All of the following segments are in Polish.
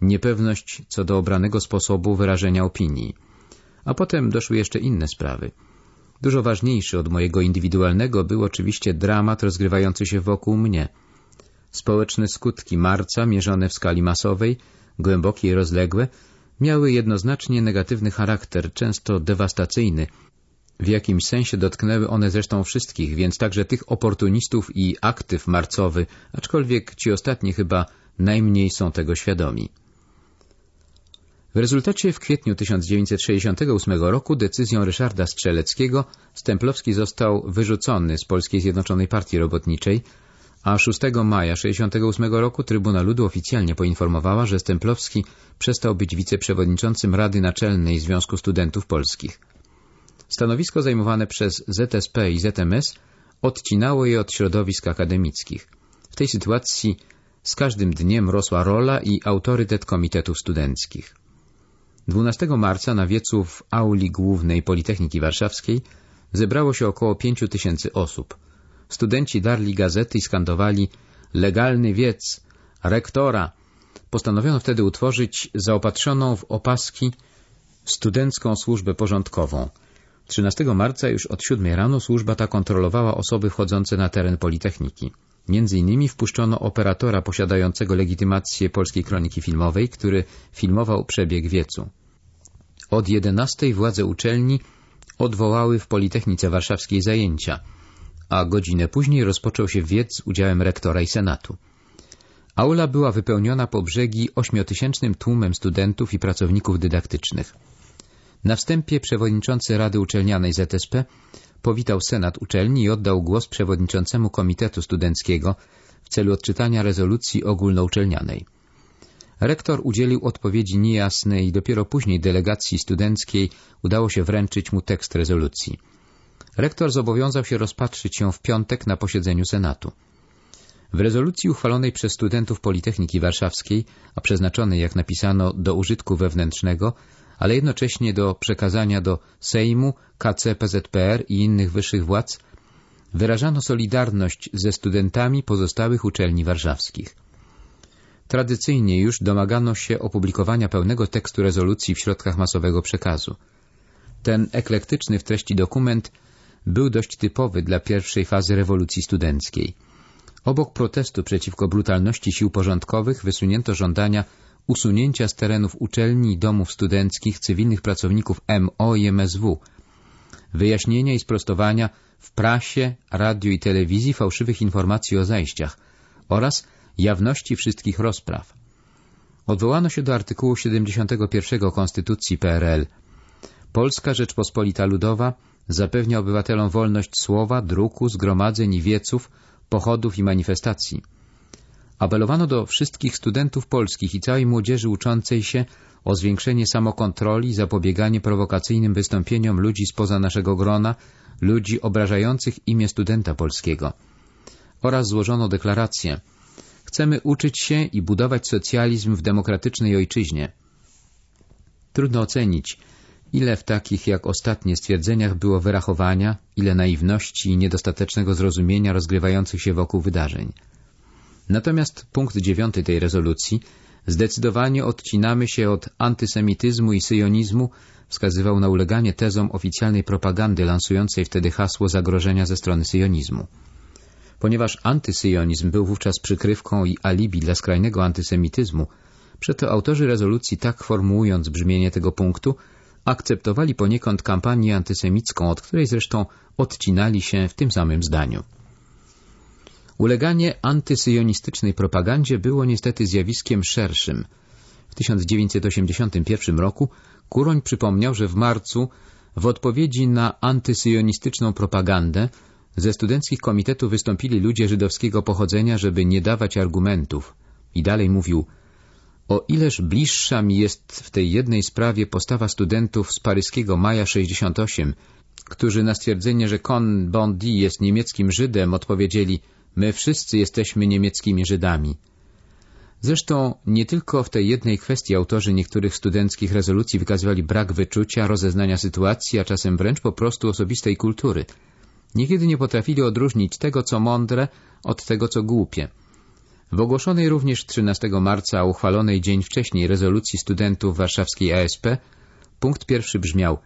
niepewność co do obranego sposobu wyrażenia opinii. A potem doszły jeszcze inne sprawy. Dużo ważniejszy od mojego indywidualnego był oczywiście dramat rozgrywający się wokół mnie. Społeczne skutki marca, mierzone w skali masowej, głębokie i rozległe, miały jednoznacznie negatywny charakter, często dewastacyjny. W jakimś sensie dotknęły one zresztą wszystkich, więc także tych oportunistów i aktyw marcowy, aczkolwiek ci ostatni chyba najmniej są tego świadomi. W rezultacie w kwietniu 1968 roku decyzją Ryszarda Strzeleckiego Stemplowski został wyrzucony z Polskiej Zjednoczonej Partii Robotniczej, a 6 maja 1968 roku Trybuna Ludu oficjalnie poinformowała, że Stemplowski przestał być wiceprzewodniczącym Rady Naczelnej Związku Studentów Polskich. Stanowisko zajmowane przez ZSP i ZMS odcinało je od środowisk akademickich. W tej sytuacji z każdym dniem rosła rola i autorytet komitetów studenckich. 12 marca na wiecu w auli głównej Politechniki Warszawskiej zebrało się około 5 tysięcy osób. Studenci darli gazety i skandowali legalny wiec, rektora. Postanowiono wtedy utworzyć zaopatrzoną w opaski studencką służbę porządkową. 13 marca już od 7 rano służba ta kontrolowała osoby wchodzące na teren Politechniki. Między innymi wpuszczono operatora posiadającego legitymację Polskiej Kroniki Filmowej, który filmował przebieg wiecu. Od 11 władze uczelni odwołały w Politechnice Warszawskiej zajęcia, a godzinę później rozpoczął się wiec z udziałem rektora i senatu. Aula była wypełniona po brzegi ośmiotysięcznym tłumem studentów i pracowników dydaktycznych. Na wstępie przewodniczący Rady Uczelnianej ZSP powitał senat uczelni i oddał głos przewodniczącemu Komitetu Studenckiego w celu odczytania rezolucji ogólnouczelnianej. Rektor udzielił odpowiedzi niejasnej i dopiero później delegacji studenckiej udało się wręczyć mu tekst rezolucji. Rektor zobowiązał się rozpatrzyć ją w piątek na posiedzeniu Senatu. W rezolucji uchwalonej przez studentów Politechniki Warszawskiej, a przeznaczonej, jak napisano, do użytku wewnętrznego, ale jednocześnie do przekazania do Sejmu, KC, PZPR i innych wyższych władz, wyrażano solidarność ze studentami pozostałych uczelni warszawskich. Tradycyjnie już domagano się opublikowania pełnego tekstu rezolucji w środkach masowego przekazu. Ten eklektyczny w treści dokument był dość typowy dla pierwszej fazy rewolucji studenckiej. Obok protestu przeciwko brutalności sił porządkowych wysunięto żądania usunięcia z terenów uczelni i domów studenckich cywilnych pracowników MO i MSW, wyjaśnienia i sprostowania w prasie, radiu i telewizji fałszywych informacji o zajściach oraz jawności wszystkich rozpraw. Odwołano się do artykułu 71 Konstytucji PRL. Polska Rzeczpospolita Ludowa zapewnia obywatelom wolność słowa, druku, zgromadzeń i wieców, pochodów i manifestacji. Apelowano do wszystkich studentów polskich i całej młodzieży uczącej się o zwiększenie samokontroli, zapobieganie prowokacyjnym wystąpieniom ludzi spoza naszego grona, ludzi obrażających imię studenta polskiego. Oraz złożono deklarację. Chcemy uczyć się i budować socjalizm w demokratycznej ojczyźnie. Trudno ocenić, ile w takich jak ostatnie stwierdzeniach było wyrachowania, ile naiwności i niedostatecznego zrozumienia rozgrywających się wokół wydarzeń. Natomiast punkt dziewiąty tej rezolucji zdecydowanie odcinamy się od antysemityzmu i syjonizmu, wskazywał na uleganie tezom oficjalnej propagandy lansującej wtedy hasło zagrożenia ze strony syjonizmu. Ponieważ antysyjonizm był wówczas przykrywką i alibi dla skrajnego antysemityzmu, przeto autorzy rezolucji, tak formułując brzmienie tego punktu, akceptowali poniekąd kampanię antysemicką, od której zresztą odcinali się w tym samym zdaniu. Uleganie antysyjonistycznej propagandzie było niestety zjawiskiem szerszym. W 1981 roku Kuroń przypomniał, że w marcu w odpowiedzi na antysyjonistyczną propagandę ze studenckich komitetów wystąpili ludzie żydowskiego pochodzenia, żeby nie dawać argumentów. I dalej mówił, o ileż bliższa mi jest w tej jednej sprawie postawa studentów z paryskiego maja 68, którzy na stwierdzenie, że Con Bondi jest niemieckim Żydem, odpowiedzieli – My wszyscy jesteśmy niemieckimi Żydami. Zresztą nie tylko w tej jednej kwestii autorzy niektórych studenckich rezolucji wykazywali brak wyczucia, rozeznania sytuacji, a czasem wręcz po prostu osobistej kultury. Niekiedy nie potrafili odróżnić tego, co mądre, od tego, co głupie. W ogłoszonej również 13 marca, uchwalonej dzień wcześniej rezolucji studentów warszawskiej ASP punkt pierwszy brzmiał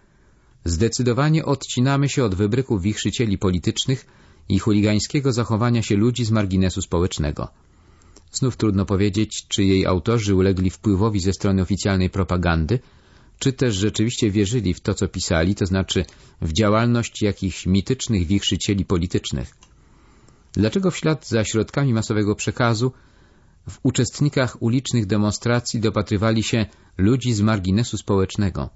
Zdecydowanie odcinamy się od wybryków wichrzycieli politycznych i chuligańskiego zachowania się ludzi z marginesu społecznego. Znów trudno powiedzieć, czy jej autorzy ulegli wpływowi ze strony oficjalnej propagandy, czy też rzeczywiście wierzyli w to, co pisali, to znaczy w działalność jakichś mitycznych wichrzycieli politycznych. Dlaczego w ślad za środkami masowego przekazu w uczestnikach ulicznych demonstracji dopatrywali się ludzi z marginesu społecznego?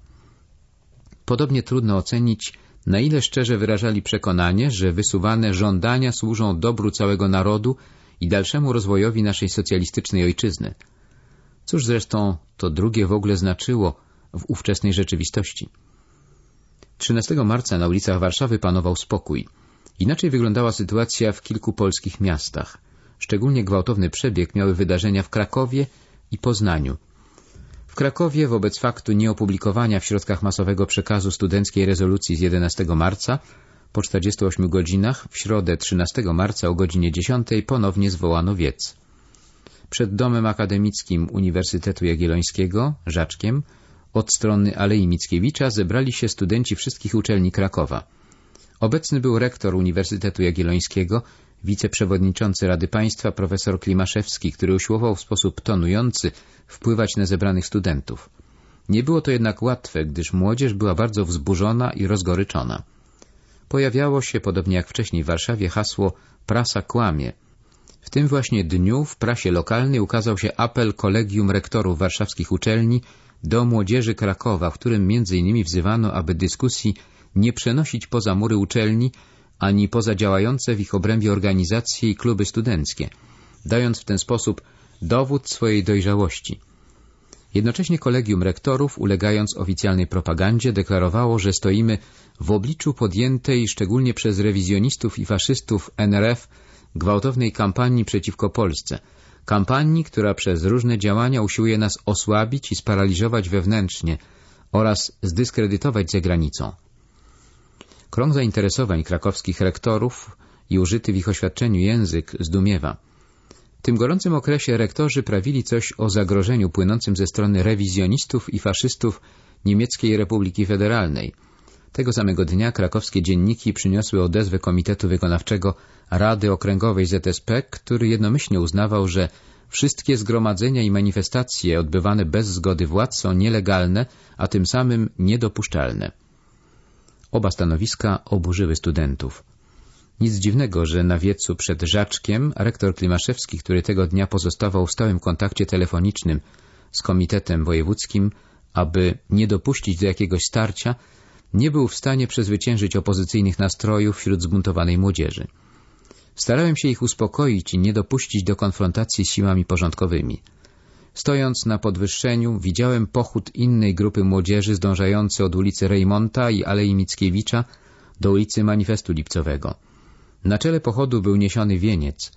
Podobnie trudno ocenić, na ile szczerze wyrażali przekonanie, że wysuwane żądania służą dobru całego narodu i dalszemu rozwojowi naszej socjalistycznej ojczyzny. Cóż zresztą to drugie w ogóle znaczyło w ówczesnej rzeczywistości? 13 marca na ulicach Warszawy panował spokój. Inaczej wyglądała sytuacja w kilku polskich miastach. Szczególnie gwałtowny przebieg miały wydarzenia w Krakowie i Poznaniu. W Krakowie wobec faktu nieopublikowania w środkach masowego przekazu studenckiej rezolucji z 11 marca po 48 godzinach w środę 13 marca o godzinie 10 ponownie zwołano wiec. Przed domem akademickim Uniwersytetu Jagiellońskiego, Żaczkiem, od strony Alei Mickiewicza zebrali się studenci wszystkich uczelni Krakowa. Obecny był rektor Uniwersytetu Jagiellońskiego, wiceprzewodniczący Rady Państwa profesor Klimaszewski, który usiłował w sposób tonujący wpływać na zebranych studentów. Nie było to jednak łatwe, gdyż młodzież była bardzo wzburzona i rozgoryczona. Pojawiało się, podobnie jak wcześniej w Warszawie, hasło Prasa kłamie. W tym właśnie dniu w prasie lokalnej ukazał się apel Kolegium Rektorów Warszawskich Uczelni do młodzieży Krakowa, w którym innymi wzywano, aby dyskusji nie przenosić poza mury uczelni, ani poza działające w ich obrębie organizacje i kluby studenckie, dając w ten sposób dowód swojej dojrzałości. Jednocześnie kolegium rektorów, ulegając oficjalnej propagandzie, deklarowało, że stoimy w obliczu podjętej szczególnie przez rewizjonistów i faszystów NRF gwałtownej kampanii przeciwko Polsce, kampanii, która przez różne działania usiłuje nas osłabić i sparaliżować wewnętrznie oraz zdyskredytować za granicą. Krąg zainteresowań krakowskich rektorów i użyty w ich oświadczeniu język zdumiewa. W tym gorącym okresie rektorzy prawili coś o zagrożeniu płynącym ze strony rewizjonistów i faszystów Niemieckiej Republiki Federalnej. Tego samego dnia krakowskie dzienniki przyniosły odezwę Komitetu Wykonawczego Rady Okręgowej ZSP, który jednomyślnie uznawał, że wszystkie zgromadzenia i manifestacje odbywane bez zgody władz są nielegalne, a tym samym niedopuszczalne. Oba stanowiska oburzyły studentów. Nic dziwnego, że na wiecu przed Żaczkiem rektor Klimaszewski, który tego dnia pozostawał w stałym kontakcie telefonicznym z Komitetem Wojewódzkim, aby nie dopuścić do jakiegoś starcia, nie był w stanie przezwyciężyć opozycyjnych nastrojów wśród zbuntowanej młodzieży. Starałem się ich uspokoić i nie dopuścić do konfrontacji z siłami porządkowymi. Stojąc na podwyższeniu, widziałem pochód innej grupy młodzieży zdążający od ulicy Rejmonta i Alei Mickiewicza do ulicy Manifestu Lipcowego. Na czele pochodu był niesiony wieniec.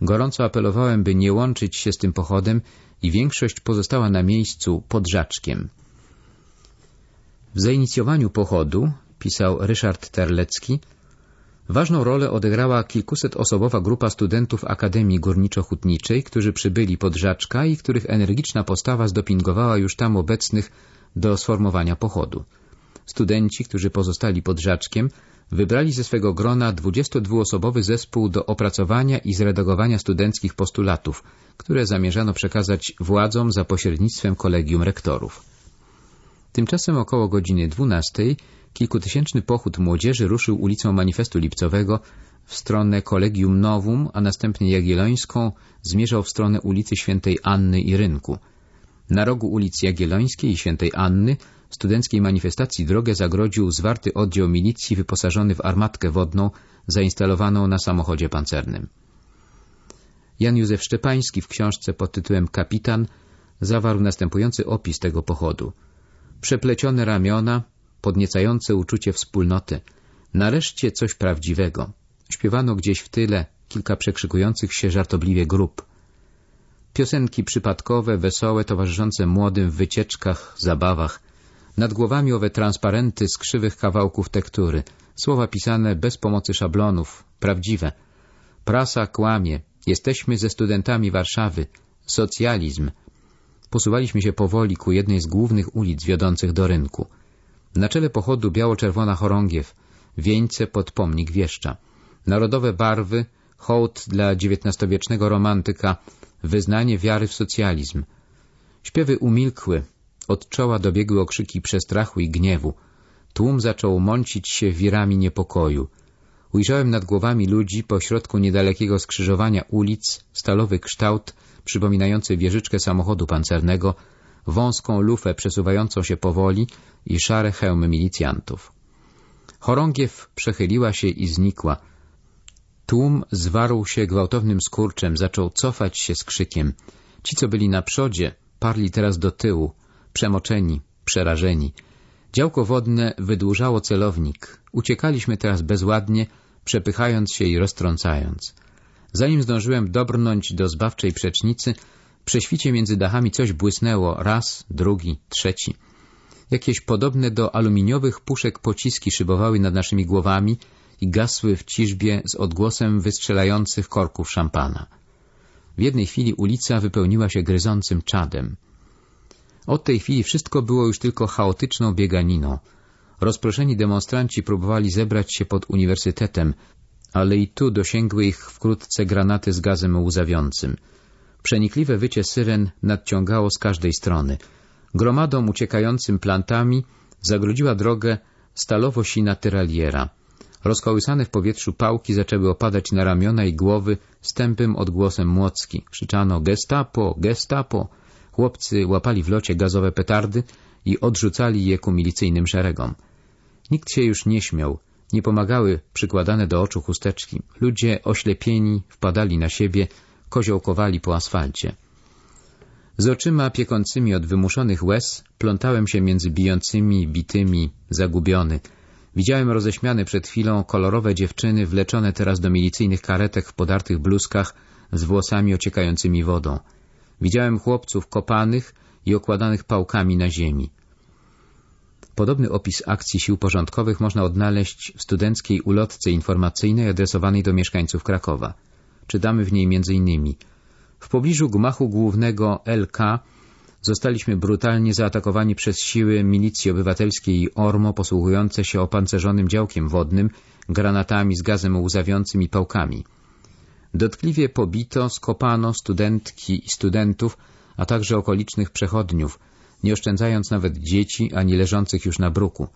Gorąco apelowałem, by nie łączyć się z tym pochodem i większość pozostała na miejscu pod Żaczkiem. W zainicjowaniu pochodu, pisał Ryszard Terlecki, ważną rolę odegrała kilkusetosobowa grupa studentów Akademii Górniczo-Hutniczej, którzy przybyli pod Żaczka i których energiczna postawa zdopingowała już tam obecnych do sformowania pochodu. Studenci, którzy pozostali pod Żaczkiem, wybrali ze swego grona 22-osobowy zespół do opracowania i zredagowania studenckich postulatów, które zamierzano przekazać władzom za pośrednictwem kolegium rektorów. Tymczasem około godziny 12 kilkutysięczny pochód młodzieży ruszył ulicą Manifestu Lipcowego w stronę Kolegium Nowum, a następnie Jagiellońską zmierzał w stronę ulicy Świętej Anny i Rynku. Na rogu ulic Jagiellońskiej i Świętej Anny studenckiej manifestacji drogę zagrodził zwarty oddział milicji wyposażony w armatkę wodną zainstalowaną na samochodzie pancernym. Jan Józef Szczepański w książce pod tytułem Kapitan zawarł następujący opis tego pochodu. Przeplecione ramiona, podniecające uczucie wspólnoty, nareszcie coś prawdziwego. Śpiewano gdzieś w tyle kilka przekrzykujących się żartobliwie grup. Piosenki przypadkowe, wesołe, towarzyszące młodym w wycieczkach, zabawach. Nad głowami owe transparenty z krzywych kawałków tektury. Słowa pisane bez pomocy szablonów, prawdziwe. Prasa kłamie, Jesteśmy ze studentami Warszawy. Socjalizm. Posuwaliśmy się powoli ku jednej z głównych ulic wiodących do rynku. Na czele pochodu biało-czerwona chorągiew, wieńce pod pomnik wieszcza. Narodowe barwy, hołd dla XIX-wiecznego romantyka, wyznanie wiary w socjalizm. Śpiewy umilkły, od czoła dobiegły okrzyki przestrachu i gniewu. Tłum zaczął mącić się wirami niepokoju. Ujrzałem nad głowami ludzi pośrodku niedalekiego skrzyżowania ulic stalowy kształt przypominający wieżyczkę samochodu pancernego, wąską lufę przesuwającą się powoli i szare hełmy milicjantów. Chorągiew przechyliła się i znikła. Tłum zwarł się gwałtownym skurczem, zaczął cofać się z krzykiem. Ci, co byli na przodzie, parli teraz do tyłu, przemoczeni, przerażeni. Działko wodne wydłużało celownik. Uciekaliśmy teraz bezładnie, przepychając się i roztrącając. Zanim zdążyłem dobrnąć do zbawczej przecznicy, przy świcie między dachami coś błysnęło, raz, drugi, trzeci. Jakieś podobne do aluminiowych puszek pociski szybowały nad naszymi głowami i gasły w ciżbie z odgłosem wystrzelających korków szampana. W jednej chwili ulica wypełniła się gryzącym czadem. Od tej chwili wszystko było już tylko chaotyczną bieganiną. Rozproszeni demonstranci próbowali zebrać się pod uniwersytetem, ale i tu dosięgły ich wkrótce granaty z gazem łzawiącym. Przenikliwe wycie syren nadciągało z każdej strony. Gromadom uciekającym plantami zagrodziła drogę stalowo-sina tyraliera. Rozkołysane w powietrzu pałki zaczęły opadać na ramiona i głowy stępym odgłosem młocki. Krzyczano gestapo, gestapo. Chłopcy łapali w locie gazowe petardy i odrzucali je ku milicyjnym szeregom. Nikt się już nie śmiał. Nie pomagały przykładane do oczu chusteczki. Ludzie oślepieni wpadali na siebie, koziołkowali po asfalcie. Z oczyma piekącymi od wymuszonych łez plątałem się między bijącymi, bitymi, zagubiony. Widziałem roześmiane przed chwilą kolorowe dziewczyny wleczone teraz do milicyjnych karetek w podartych bluzkach z włosami ociekającymi wodą. Widziałem chłopców kopanych i okładanych pałkami na ziemi. Podobny opis akcji sił porządkowych można odnaleźć w studenckiej ulotce informacyjnej adresowanej do mieszkańców Krakowa. Czytamy w niej m.in. W pobliżu gmachu głównego LK zostaliśmy brutalnie zaatakowani przez siły milicji obywatelskiej i ORMO posługujące się opancerzonym działkiem wodnym, granatami z gazem łzawiącym i pałkami. Dotkliwie pobito, skopano studentki i studentów, a także okolicznych przechodniów, nie oszczędzając nawet dzieci ani leżących już na bruku.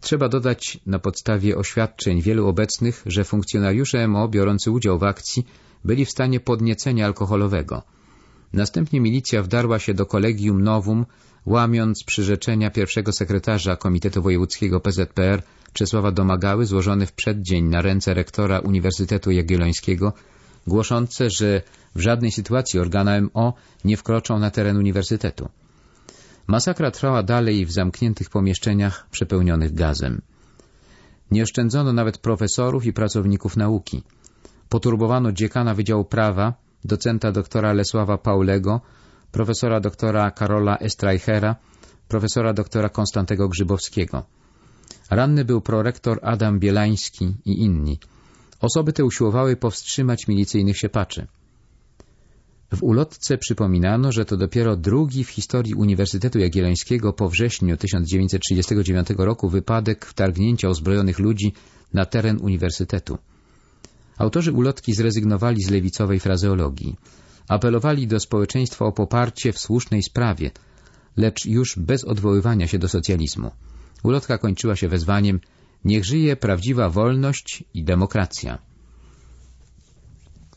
Trzeba dodać na podstawie oświadczeń wielu obecnych, że funkcjonariusze MO biorący udział w akcji byli w stanie podniecenia alkoholowego. Następnie milicja wdarła się do kolegium Nowum, łamiąc przyrzeczenia pierwszego sekretarza Komitetu Wojewódzkiego PZPR Czesława Domagały złożony w przeddzień na ręce rektora Uniwersytetu Jagiellońskiego, głoszące, że w żadnej sytuacji organa MO nie wkroczą na teren uniwersytetu. Masakra trwała dalej w zamkniętych pomieszczeniach przepełnionych gazem. Nie oszczędzono nawet profesorów i pracowników nauki. Poturbowano dziekana Wydziału Prawa, docenta doktora Lesława Paulego, profesora doktora Karola Estreichera, profesora doktora Konstantego Grzybowskiego. Ranny był prorektor Adam Bielański i inni. Osoby te usiłowały powstrzymać milicyjnych siepaczy. W ulotce przypominano, że to dopiero drugi w historii Uniwersytetu Jagiellońskiego po wrześniu 1939 roku wypadek wtargnięcia uzbrojonych ludzi na teren uniwersytetu. Autorzy ulotki zrezygnowali z lewicowej frazeologii. Apelowali do społeczeństwa o poparcie w słusznej sprawie, lecz już bez odwoływania się do socjalizmu. Ulotka kończyła się wezwaniem Niech żyje prawdziwa wolność i demokracja.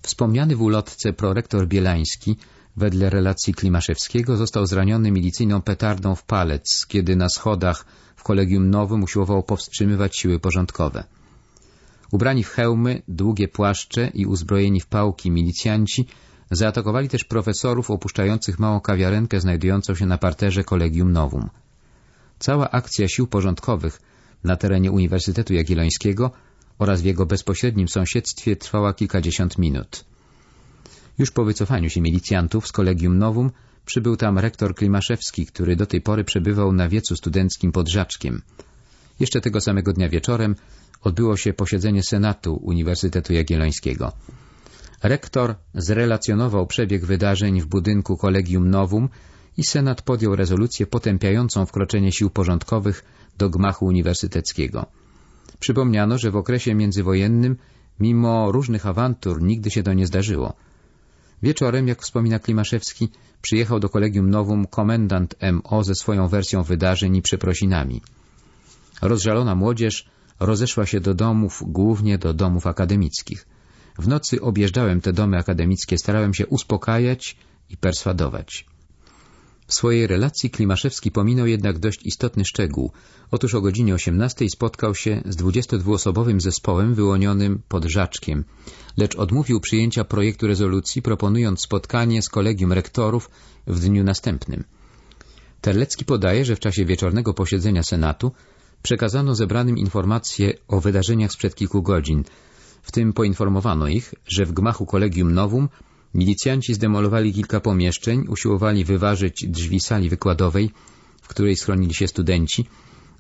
Wspomniany w ulotce prorektor Bielański wedle relacji Klimaszewskiego został zraniony milicyjną petardą w palec, kiedy na schodach w Kolegium Nowym usiłował powstrzymywać siły porządkowe. Ubrani w hełmy, długie płaszcze i uzbrojeni w pałki milicjanci zaatakowali też profesorów opuszczających małą kawiarenkę znajdującą się na parterze Kolegium Nowum. Cała akcja sił porządkowych na terenie Uniwersytetu Jagiellońskiego oraz w jego bezpośrednim sąsiedztwie trwała kilkadziesiąt minut. Już po wycofaniu się milicjantów z Kolegium Nowum przybył tam rektor Klimaszewski, który do tej pory przebywał na wiecu studenckim pod Żaczkiem. Jeszcze tego samego dnia wieczorem odbyło się posiedzenie Senatu Uniwersytetu Jagiellońskiego. Rektor zrelacjonował przebieg wydarzeń w budynku Kolegium Novum i Senat podjął rezolucję potępiającą wkroczenie sił porządkowych do gmachu uniwersyteckiego. Przypomniano, że w okresie międzywojennym, mimo różnych awantur, nigdy się to nie zdarzyło. Wieczorem, jak wspomina Klimaszewski, przyjechał do Kolegium Novum komendant MO ze swoją wersją wydarzeń i przeprosinami. Rozżalona młodzież rozeszła się do domów, głównie do domów akademickich. W nocy objeżdżałem te domy akademickie, starałem się uspokajać i perswadować. W swojej relacji Klimaszewski pominął jednak dość istotny szczegół. Otóż o godzinie 18 spotkał się z 22-osobowym zespołem wyłonionym pod Żaczkiem, lecz odmówił przyjęcia projektu rezolucji, proponując spotkanie z kolegium rektorów w dniu następnym. Terlecki podaje, że w czasie wieczornego posiedzenia Senatu przekazano zebranym informacje o wydarzeniach sprzed kilku godzin. W tym poinformowano ich, że w gmachu Kolegium Novum milicjanci zdemolowali kilka pomieszczeń, usiłowali wyważyć drzwi sali wykładowej, w której schronili się studenci,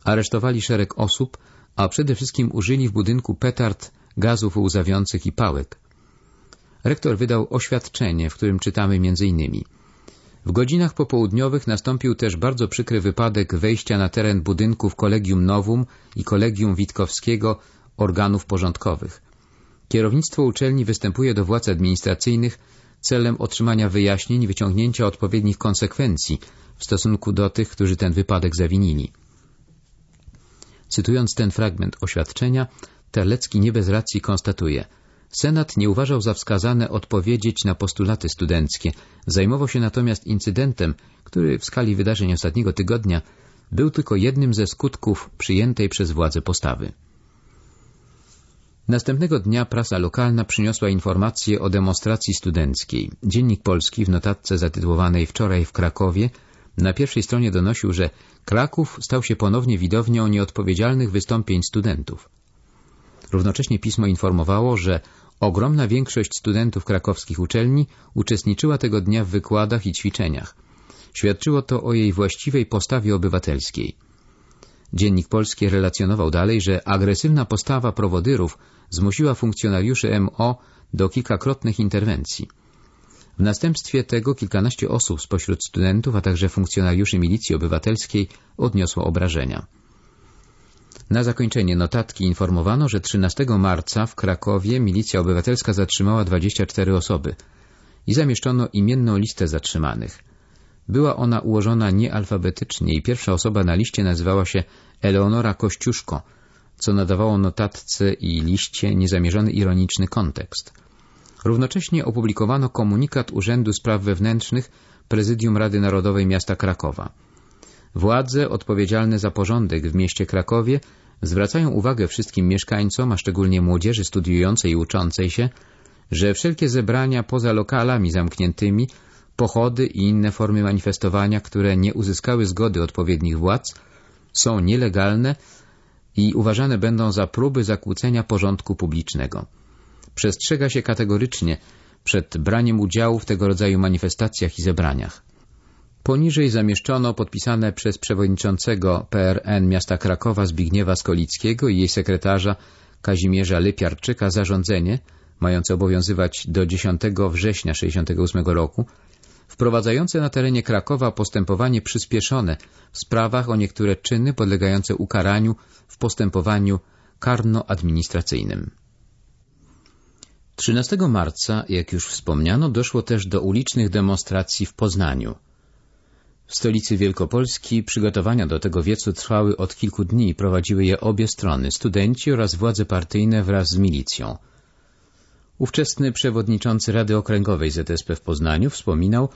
aresztowali szereg osób, a przede wszystkim użyli w budynku petard, gazów łzawiących i pałek. Rektor wydał oświadczenie, w którym czytamy m.in. W godzinach popołudniowych nastąpił też bardzo przykry wypadek wejścia na teren budynków Kolegium Novum i Kolegium Witkowskiego organów porządkowych. Kierownictwo uczelni występuje do władz administracyjnych celem otrzymania wyjaśnień i wyciągnięcia odpowiednich konsekwencji w stosunku do tych, którzy ten wypadek zawinili. Cytując ten fragment oświadczenia, Terlecki nie bez racji konstatuje – Senat nie uważał za wskazane odpowiedzieć na postulaty studenckie. Zajmował się natomiast incydentem, który w skali wydarzeń ostatniego tygodnia był tylko jednym ze skutków przyjętej przez władze postawy. Następnego dnia prasa lokalna przyniosła informację o demonstracji studenckiej. Dziennik Polski w notatce zatytułowanej Wczoraj w Krakowie na pierwszej stronie donosił, że Kraków stał się ponownie widownią nieodpowiedzialnych wystąpień studentów. Równocześnie pismo informowało, że ogromna większość studentów krakowskich uczelni uczestniczyła tego dnia w wykładach i ćwiczeniach. Świadczyło to o jej właściwej postawie obywatelskiej. Dziennik Polski relacjonował dalej, że agresywna postawa prowodyrów zmusiła funkcjonariuszy MO do kilkakrotnych interwencji. W następstwie tego kilkanaście osób spośród studentów, a także funkcjonariuszy milicji obywatelskiej odniosło obrażenia. Na zakończenie notatki informowano, że 13 marca w Krakowie milicja obywatelska zatrzymała 24 osoby i zamieszczono imienną listę zatrzymanych. Była ona ułożona niealfabetycznie i pierwsza osoba na liście nazywała się Eleonora Kościuszko, co nadawało notatce i liście niezamierzony ironiczny kontekst. Równocześnie opublikowano komunikat Urzędu Spraw Wewnętrznych Prezydium Rady Narodowej Miasta Krakowa. Władze odpowiedzialne za porządek w mieście Krakowie zwracają uwagę wszystkim mieszkańcom, a szczególnie młodzieży studiującej i uczącej się, że wszelkie zebrania poza lokalami zamkniętymi, pochody i inne formy manifestowania, które nie uzyskały zgody odpowiednich władz, są nielegalne i uważane będą za próby zakłócenia porządku publicznego. Przestrzega się kategorycznie przed braniem udziału w tego rodzaju manifestacjach i zebraniach. Poniżej zamieszczono podpisane przez przewodniczącego PRN miasta Krakowa Zbigniewa Skolickiego i jej sekretarza Kazimierza Lepiarczyka zarządzenie, mające obowiązywać do 10 września 1968 roku, wprowadzające na terenie Krakowa postępowanie przyspieszone w sprawach o niektóre czyny podlegające ukaraniu w postępowaniu karno-administracyjnym. 13 marca, jak już wspomniano, doszło też do ulicznych demonstracji w Poznaniu. W stolicy Wielkopolski przygotowania do tego wiecu trwały od kilku dni i prowadziły je obie strony, studenci oraz władze partyjne wraz z milicją. Ówczesny przewodniczący Rady Okręgowej ZSP w Poznaniu wspominał,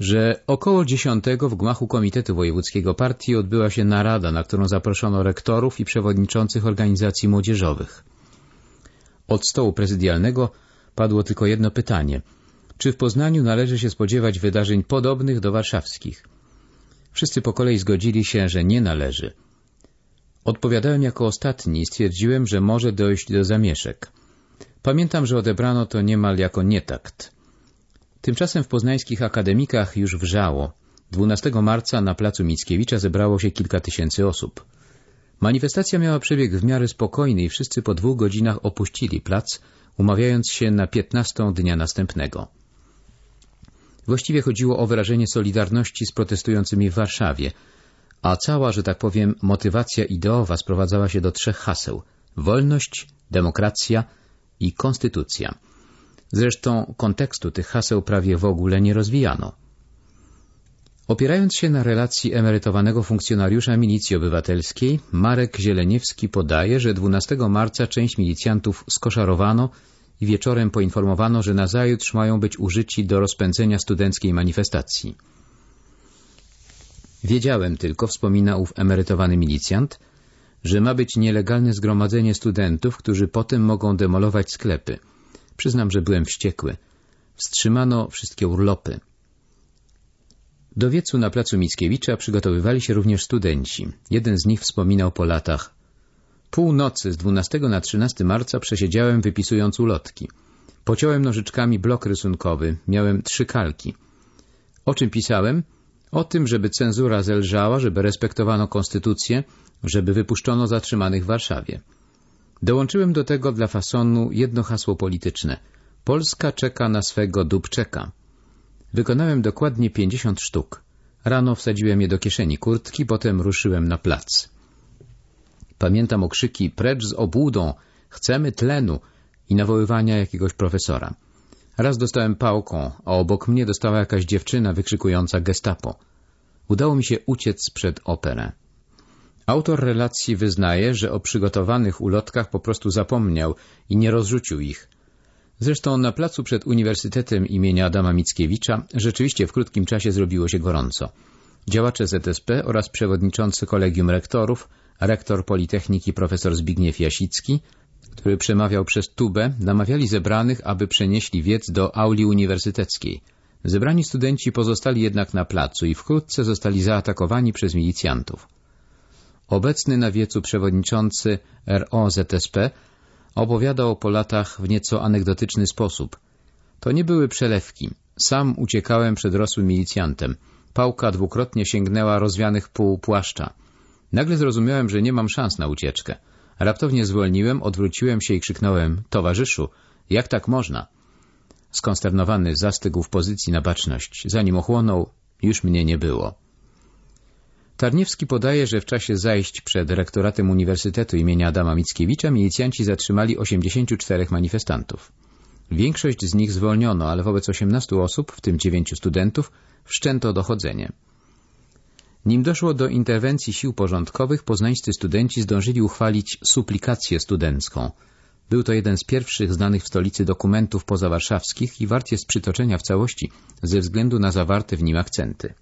że około dziesiątego w gmachu Komitetu Wojewódzkiego Partii odbyła się narada, na którą zaproszono rektorów i przewodniczących organizacji młodzieżowych. Od stołu prezydialnego padło tylko jedno pytanie. Czy w Poznaniu należy się spodziewać wydarzeń podobnych do warszawskich? Wszyscy po kolei zgodzili się, że nie należy. Odpowiadałem jako ostatni i stwierdziłem, że może dojść do zamieszek. Pamiętam, że odebrano to niemal jako nietakt. Tymczasem w poznańskich akademikach już wrzało. 12 marca na placu Mickiewicza zebrało się kilka tysięcy osób. Manifestacja miała przebieg w miarę spokojny i wszyscy po dwóch godzinach opuścili plac, umawiając się na piętnastą dnia następnego. Właściwie chodziło o wyrażenie solidarności z protestującymi w Warszawie, a cała, że tak powiem, motywacja ideowa sprowadzała się do trzech haseł – wolność, demokracja i konstytucja. Zresztą kontekstu tych haseł prawie w ogóle nie rozwijano. Opierając się na relacji emerytowanego funkcjonariusza milicji obywatelskiej, Marek Zieleniewski podaje, że 12 marca część milicjantów skoszarowano i wieczorem poinformowano, że nazajutrz mają być użyci do rozpędzenia studenckiej manifestacji. Wiedziałem tylko, wspomina ów emerytowany milicjant, że ma być nielegalne zgromadzenie studentów, którzy potem mogą demolować sklepy. Przyznam, że byłem wściekły. Wstrzymano wszystkie urlopy. Do wiecu na placu Mickiewicza przygotowywali się również studenci. Jeden z nich wspominał po latach. Pół nocy z 12 na 13 marca przesiedziałem wypisując ulotki. Pociąłem nożyczkami blok rysunkowy, miałem trzy kalki. O czym pisałem? O tym, żeby cenzura zelżała, żeby respektowano konstytucję, żeby wypuszczono zatrzymanych w Warszawie. Dołączyłem do tego dla fasonu jedno hasło polityczne. Polska czeka na swego Dubczeka. Wykonałem dokładnie pięćdziesiąt sztuk. Rano wsadziłem je do kieszeni kurtki, potem ruszyłem na plac. Pamiętam okrzyki precz z obłudą, chcemy tlenu i nawoływania jakiegoś profesora. Raz dostałem pałką, a obok mnie dostała jakaś dziewczyna wykrzykująca gestapo. Udało mi się uciec przed operę. Autor relacji wyznaje, że o przygotowanych ulotkach po prostu zapomniał i nie rozrzucił ich. Zresztą na placu przed Uniwersytetem imienia Adama Mickiewicza rzeczywiście w krótkim czasie zrobiło się gorąco. Działacze ZSP oraz przewodniczący kolegium rektorów, rektor Politechniki profesor Zbigniew Jasicki, który przemawiał przez tubę, namawiali zebranych, aby przenieśli wiec do auli uniwersyteckiej. Zebrani studenci pozostali jednak na placu i wkrótce zostali zaatakowani przez milicjantów. Obecny na wiecu przewodniczący ROZSP opowiadał po latach w nieco anegdotyczny sposób. To nie były przelewki. Sam uciekałem przed rosłym milicjantem. Pałka dwukrotnie sięgnęła rozwianych pół płaszcza. Nagle zrozumiałem, że nie mam szans na ucieczkę. Raptownie zwolniłem, odwróciłem się i krzyknąłem — Towarzyszu, jak tak można? Skonsternowany zastygł w pozycji na baczność. Zanim ochłonął, już mnie nie było. Tarniewski podaje, że w czasie zajść przed rektoratem Uniwersytetu imienia Adama Mickiewicza milicjanci zatrzymali 84 manifestantów. Większość z nich zwolniono, ale wobec 18 osób, w tym 9 studentów, wszczęto dochodzenie. Nim doszło do interwencji sił porządkowych, poznańscy studenci zdążyli uchwalić suplikację studencką. Był to jeden z pierwszych znanych w stolicy dokumentów pozawarszawskich i wart jest przytoczenia w całości ze względu na zawarte w nim akcenty.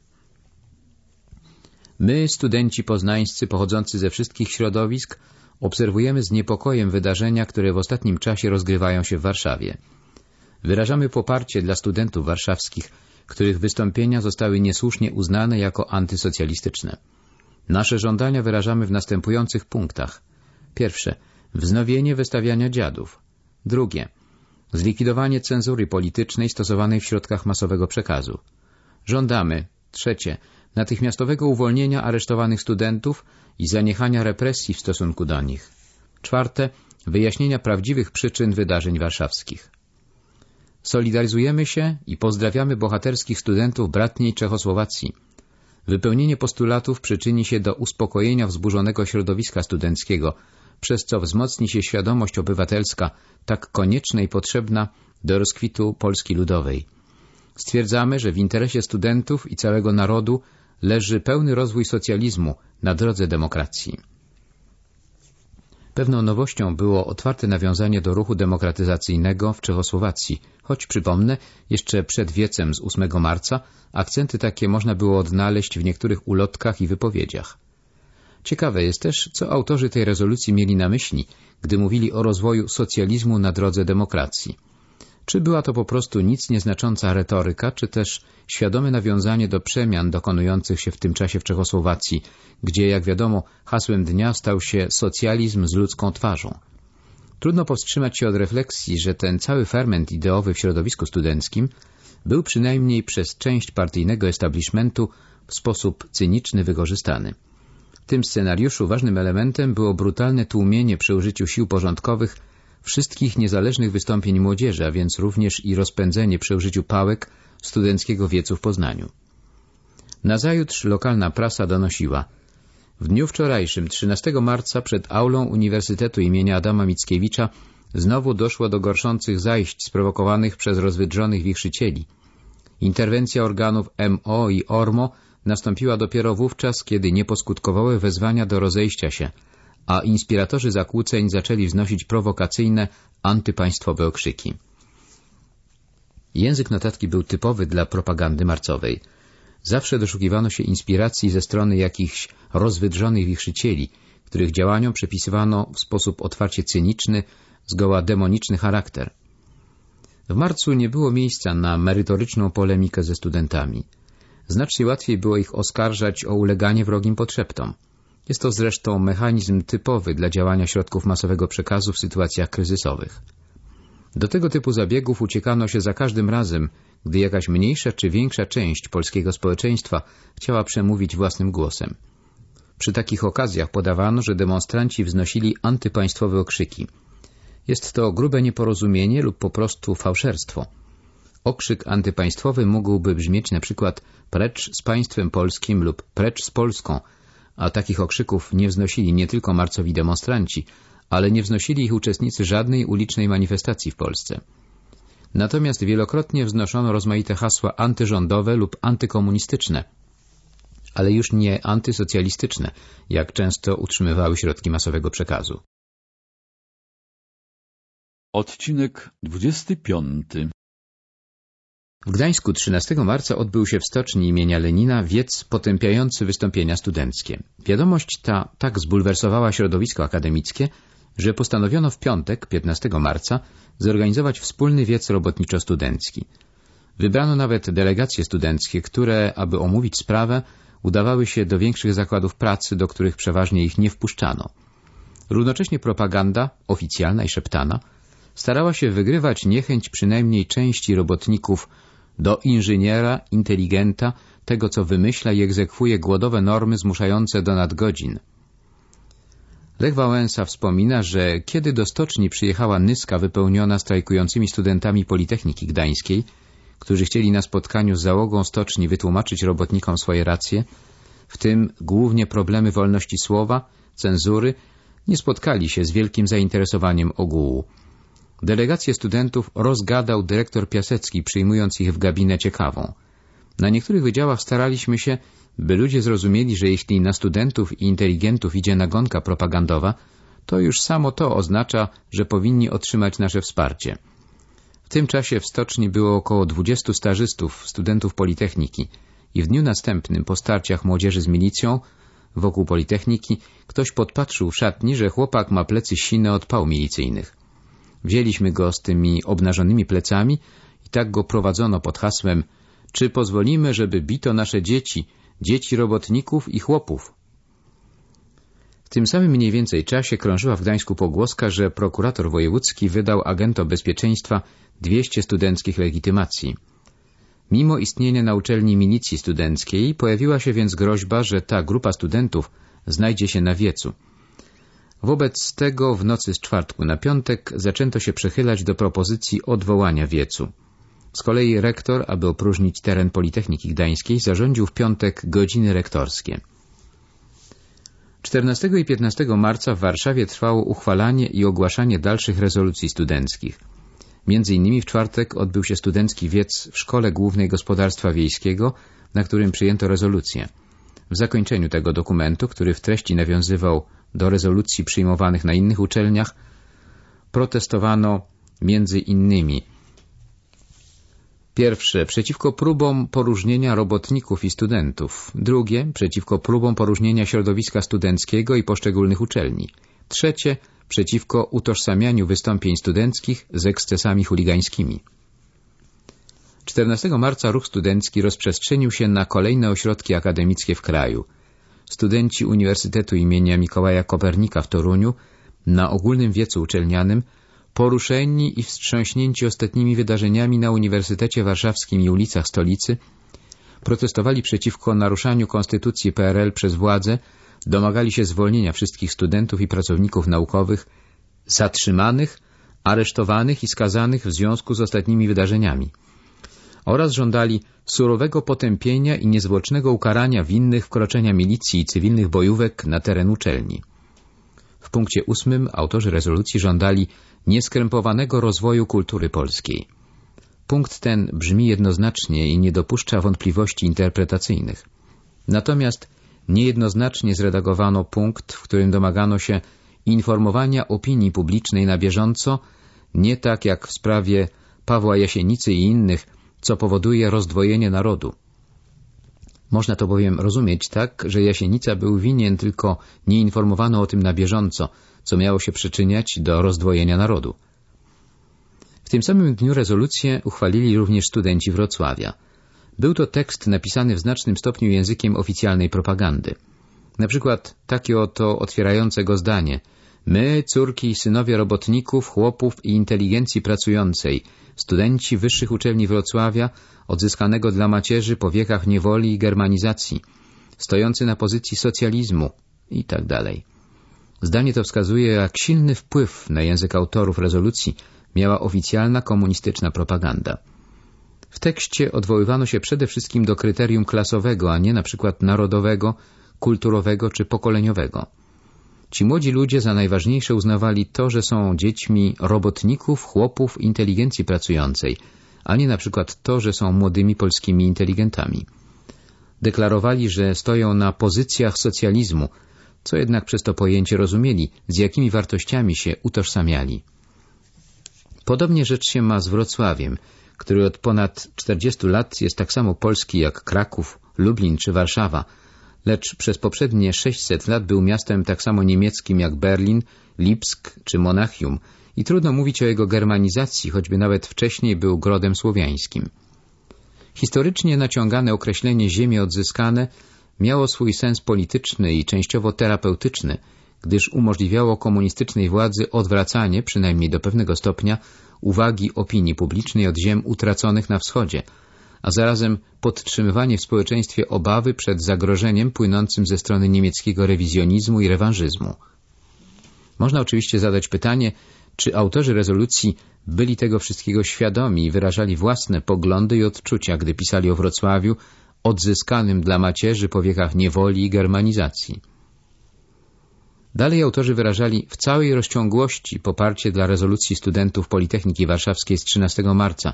My, studenci poznańscy pochodzący ze wszystkich środowisk, obserwujemy z niepokojem wydarzenia, które w ostatnim czasie rozgrywają się w Warszawie. Wyrażamy poparcie dla studentów warszawskich, których wystąpienia zostały niesłusznie uznane jako antysocjalistyczne. Nasze żądania wyrażamy w następujących punktach. Pierwsze. Wznowienie wystawiania dziadów. Drugie. Zlikwidowanie cenzury politycznej stosowanej w środkach masowego przekazu. Żądamy. Trzecie natychmiastowego uwolnienia aresztowanych studentów i zaniechania represji w stosunku do nich. Czwarte, wyjaśnienia prawdziwych przyczyn wydarzeń warszawskich. Solidaryzujemy się i pozdrawiamy bohaterskich studentów bratniej Czechosłowacji. Wypełnienie postulatów przyczyni się do uspokojenia wzburzonego środowiska studenckiego, przez co wzmocni się świadomość obywatelska, tak konieczna i potrzebna do rozkwitu Polski Ludowej. Stwierdzamy, że w interesie studentów i całego narodu leży pełny rozwój socjalizmu na drodze demokracji. Pewną nowością było otwarte nawiązanie do ruchu demokratyzacyjnego w Czechosłowacji, choć przypomnę, jeszcze przed wiecem z 8 marca akcenty takie można było odnaleźć w niektórych ulotkach i wypowiedziach. Ciekawe jest też, co autorzy tej rezolucji mieli na myśli, gdy mówili o rozwoju socjalizmu na drodze demokracji. Czy była to po prostu nic nieznacząca retoryka, czy też świadome nawiązanie do przemian dokonujących się w tym czasie w Czechosłowacji, gdzie, jak wiadomo, hasłem dnia stał się socjalizm z ludzką twarzą. Trudno powstrzymać się od refleksji, że ten cały ferment ideowy w środowisku studenckim był przynajmniej przez część partyjnego establishmentu w sposób cyniczny wykorzystany. W tym scenariuszu ważnym elementem było brutalne tłumienie przy użyciu sił porządkowych wszystkich niezależnych wystąpień młodzieży, a więc również i rozpędzenie przy użyciu pałek studenckiego wiecu w Poznaniu. Nazajutrz lokalna prasa donosiła w dniu wczorajszym, 13 marca, przed aulą Uniwersytetu imienia Adama Mickiewicza znowu doszło do gorszących zajść sprowokowanych przez rozwydrzonych wichrzycieli. Interwencja organów MO i ORMO nastąpiła dopiero wówczas, kiedy nie poskutkowały wezwania do rozejścia się, a inspiratorzy zakłóceń zaczęli wznosić prowokacyjne, antypaństwowe okrzyki. Język notatki był typowy dla propagandy marcowej. Zawsze doszukiwano się inspiracji ze strony jakichś rozwydrzonych wichrzycieli, których działaniom przypisywano w sposób otwarcie cyniczny, zgoła demoniczny charakter. W marcu nie było miejsca na merytoryczną polemikę ze studentami. Znacznie łatwiej było ich oskarżać o uleganie wrogim potrzeptom. Jest to zresztą mechanizm typowy dla działania środków masowego przekazu w sytuacjach kryzysowych. Do tego typu zabiegów uciekano się za każdym razem, gdy jakaś mniejsza czy większa część polskiego społeczeństwa chciała przemówić własnym głosem. Przy takich okazjach podawano, że demonstranci wznosili antypaństwowe okrzyki. Jest to grube nieporozumienie lub po prostu fałszerstwo. Okrzyk antypaństwowy mógłby brzmieć na przykład precz z państwem polskim lub precz z Polską, a takich okrzyków nie wznosili nie tylko marcowi demonstranci, ale nie wznosili ich uczestnicy żadnej ulicznej manifestacji w Polsce. Natomiast wielokrotnie wznoszono rozmaite hasła antyrządowe lub antykomunistyczne, ale już nie antysocjalistyczne, jak często utrzymywały środki masowego przekazu. Odcinek 25 W Gdańsku 13 marca odbył się w stoczni imienia Lenina wiec potępiający wystąpienia studenckie. Wiadomość ta tak zbulwersowała środowisko akademickie, że postanowiono w piątek, 15 marca, zorganizować wspólny wiec robotniczo-studencki. Wybrano nawet delegacje studenckie, które, aby omówić sprawę, udawały się do większych zakładów pracy, do których przeważnie ich nie wpuszczano. Równocześnie propaganda, oficjalna i szeptana, starała się wygrywać niechęć przynajmniej części robotników do inżyniera, inteligenta, tego co wymyśla i egzekwuje głodowe normy zmuszające do nadgodzin. Lech Wałęsa wspomina, że kiedy do stoczni przyjechała Nyska wypełniona strajkującymi studentami Politechniki Gdańskiej, którzy chcieli na spotkaniu z załogą stoczni wytłumaczyć robotnikom swoje racje, w tym głównie problemy wolności słowa, cenzury, nie spotkali się z wielkim zainteresowaniem ogółu. Delegację studentów rozgadał dyrektor Piasecki, przyjmując ich w gabinecie kawą. Na niektórych wydziałach staraliśmy się, by ludzie zrozumieli, że jeśli na studentów i inteligentów idzie nagonka propagandowa, to już samo to oznacza, że powinni otrzymać nasze wsparcie. W tym czasie w stoczni było około 20 stażystów, studentów Politechniki i w dniu następnym po starciach młodzieży z milicją wokół Politechniki ktoś podpatrzył w szatni, że chłopak ma plecy sine od pał milicyjnych. Wzięliśmy go z tymi obnażonymi plecami i tak go prowadzono pod hasłem czy pozwolimy, żeby bito nasze dzieci, dzieci robotników i chłopów? W tym samym mniej więcej czasie krążyła w Gdańsku pogłoska, że prokurator wojewódzki wydał agentom bezpieczeństwa 200 studenckich legitymacji. Mimo istnienia na uczelni milicji studenckiej pojawiła się więc groźba, że ta grupa studentów znajdzie się na wiecu. Wobec tego w nocy z czwartku na piątek zaczęto się przechylać do propozycji odwołania wiecu. Z kolei rektor, aby opróżnić teren Politechniki Gdańskiej, zarządził w piątek godziny rektorskie. 14 i 15 marca w Warszawie trwało uchwalanie i ogłaszanie dalszych rezolucji studenckich. Między innymi w czwartek odbył się studencki wiec w Szkole Głównej Gospodarstwa Wiejskiego, na którym przyjęto rezolucję. W zakończeniu tego dokumentu, który w treści nawiązywał do rezolucji przyjmowanych na innych uczelniach, protestowano między innymi Pierwsze, przeciwko próbom poróżnienia robotników i studentów. Drugie, przeciwko próbom poróżnienia środowiska studenckiego i poszczególnych uczelni. Trzecie, przeciwko utożsamianiu wystąpień studenckich z ekscesami chuligańskimi. 14 marca ruch studencki rozprzestrzenił się na kolejne ośrodki akademickie w kraju. Studenci Uniwersytetu imienia Mikołaja Kopernika w Toruniu na ogólnym wiecu uczelnianym Poruszeni i wstrząśnięci ostatnimi wydarzeniami na Uniwersytecie Warszawskim i ulicach stolicy, protestowali przeciwko naruszaniu konstytucji PRL przez władze domagali się zwolnienia wszystkich studentów i pracowników naukowych zatrzymanych, aresztowanych i skazanych w związku z ostatnimi wydarzeniami oraz żądali surowego potępienia i niezwłocznego ukarania winnych wkroczenia milicji i cywilnych bojówek na teren uczelni. W punkcie ósmym autorzy rezolucji żądali nieskrępowanego rozwoju kultury polskiej. Punkt ten brzmi jednoznacznie i nie dopuszcza wątpliwości interpretacyjnych. Natomiast niejednoznacznie zredagowano punkt, w którym domagano się informowania opinii publicznej na bieżąco, nie tak jak w sprawie Pawła Jasienicy i innych, co powoduje rozdwojenie narodu. Można to bowiem rozumieć tak, że Jasienica był winien, tylko nie informowano o tym na bieżąco, co miało się przyczyniać do rozdwojenia narodu. W tym samym dniu rezolucję uchwalili również studenci Wrocławia. Był to tekst napisany w znacznym stopniu językiem oficjalnej propagandy. Na przykład takie oto otwierające go zdanie – My, córki i synowie robotników, chłopów i inteligencji pracującej, studenci wyższych uczelni Wrocławia, odzyskanego dla macierzy po wiekach niewoli i germanizacji, stojący na pozycji socjalizmu i tak. Zdanie to wskazuje, jak silny wpływ na język autorów rezolucji miała oficjalna komunistyczna propaganda. W tekście odwoływano się przede wszystkim do kryterium klasowego, a nie na przykład narodowego, kulturowego czy pokoleniowego. Ci młodzi ludzie za najważniejsze uznawali to, że są dziećmi robotników, chłopów, inteligencji pracującej, a nie na przykład to, że są młodymi polskimi inteligentami. Deklarowali, że stoją na pozycjach socjalizmu, co jednak przez to pojęcie rozumieli, z jakimi wartościami się utożsamiali. Podobnie rzecz się ma z Wrocławiem, który od ponad 40 lat jest tak samo polski jak Kraków, Lublin czy Warszawa, lecz przez poprzednie 600 lat był miastem tak samo niemieckim jak Berlin, Lipsk czy Monachium i trudno mówić o jego germanizacji, choćby nawet wcześniej był grodem słowiańskim. Historycznie naciągane określenie ziemie odzyskane miało swój sens polityczny i częściowo terapeutyczny, gdyż umożliwiało komunistycznej władzy odwracanie, przynajmniej do pewnego stopnia, uwagi opinii publicznej od ziem utraconych na wschodzie, a zarazem podtrzymywanie w społeczeństwie obawy przed zagrożeniem płynącym ze strony niemieckiego rewizjonizmu i rewanżyzmu. Można oczywiście zadać pytanie, czy autorzy rezolucji byli tego wszystkiego świadomi i wyrażali własne poglądy i odczucia, gdy pisali o Wrocławiu, odzyskanym dla macierzy po wiekach niewoli i germanizacji. Dalej autorzy wyrażali w całej rozciągłości poparcie dla rezolucji studentów Politechniki Warszawskiej z 13 marca,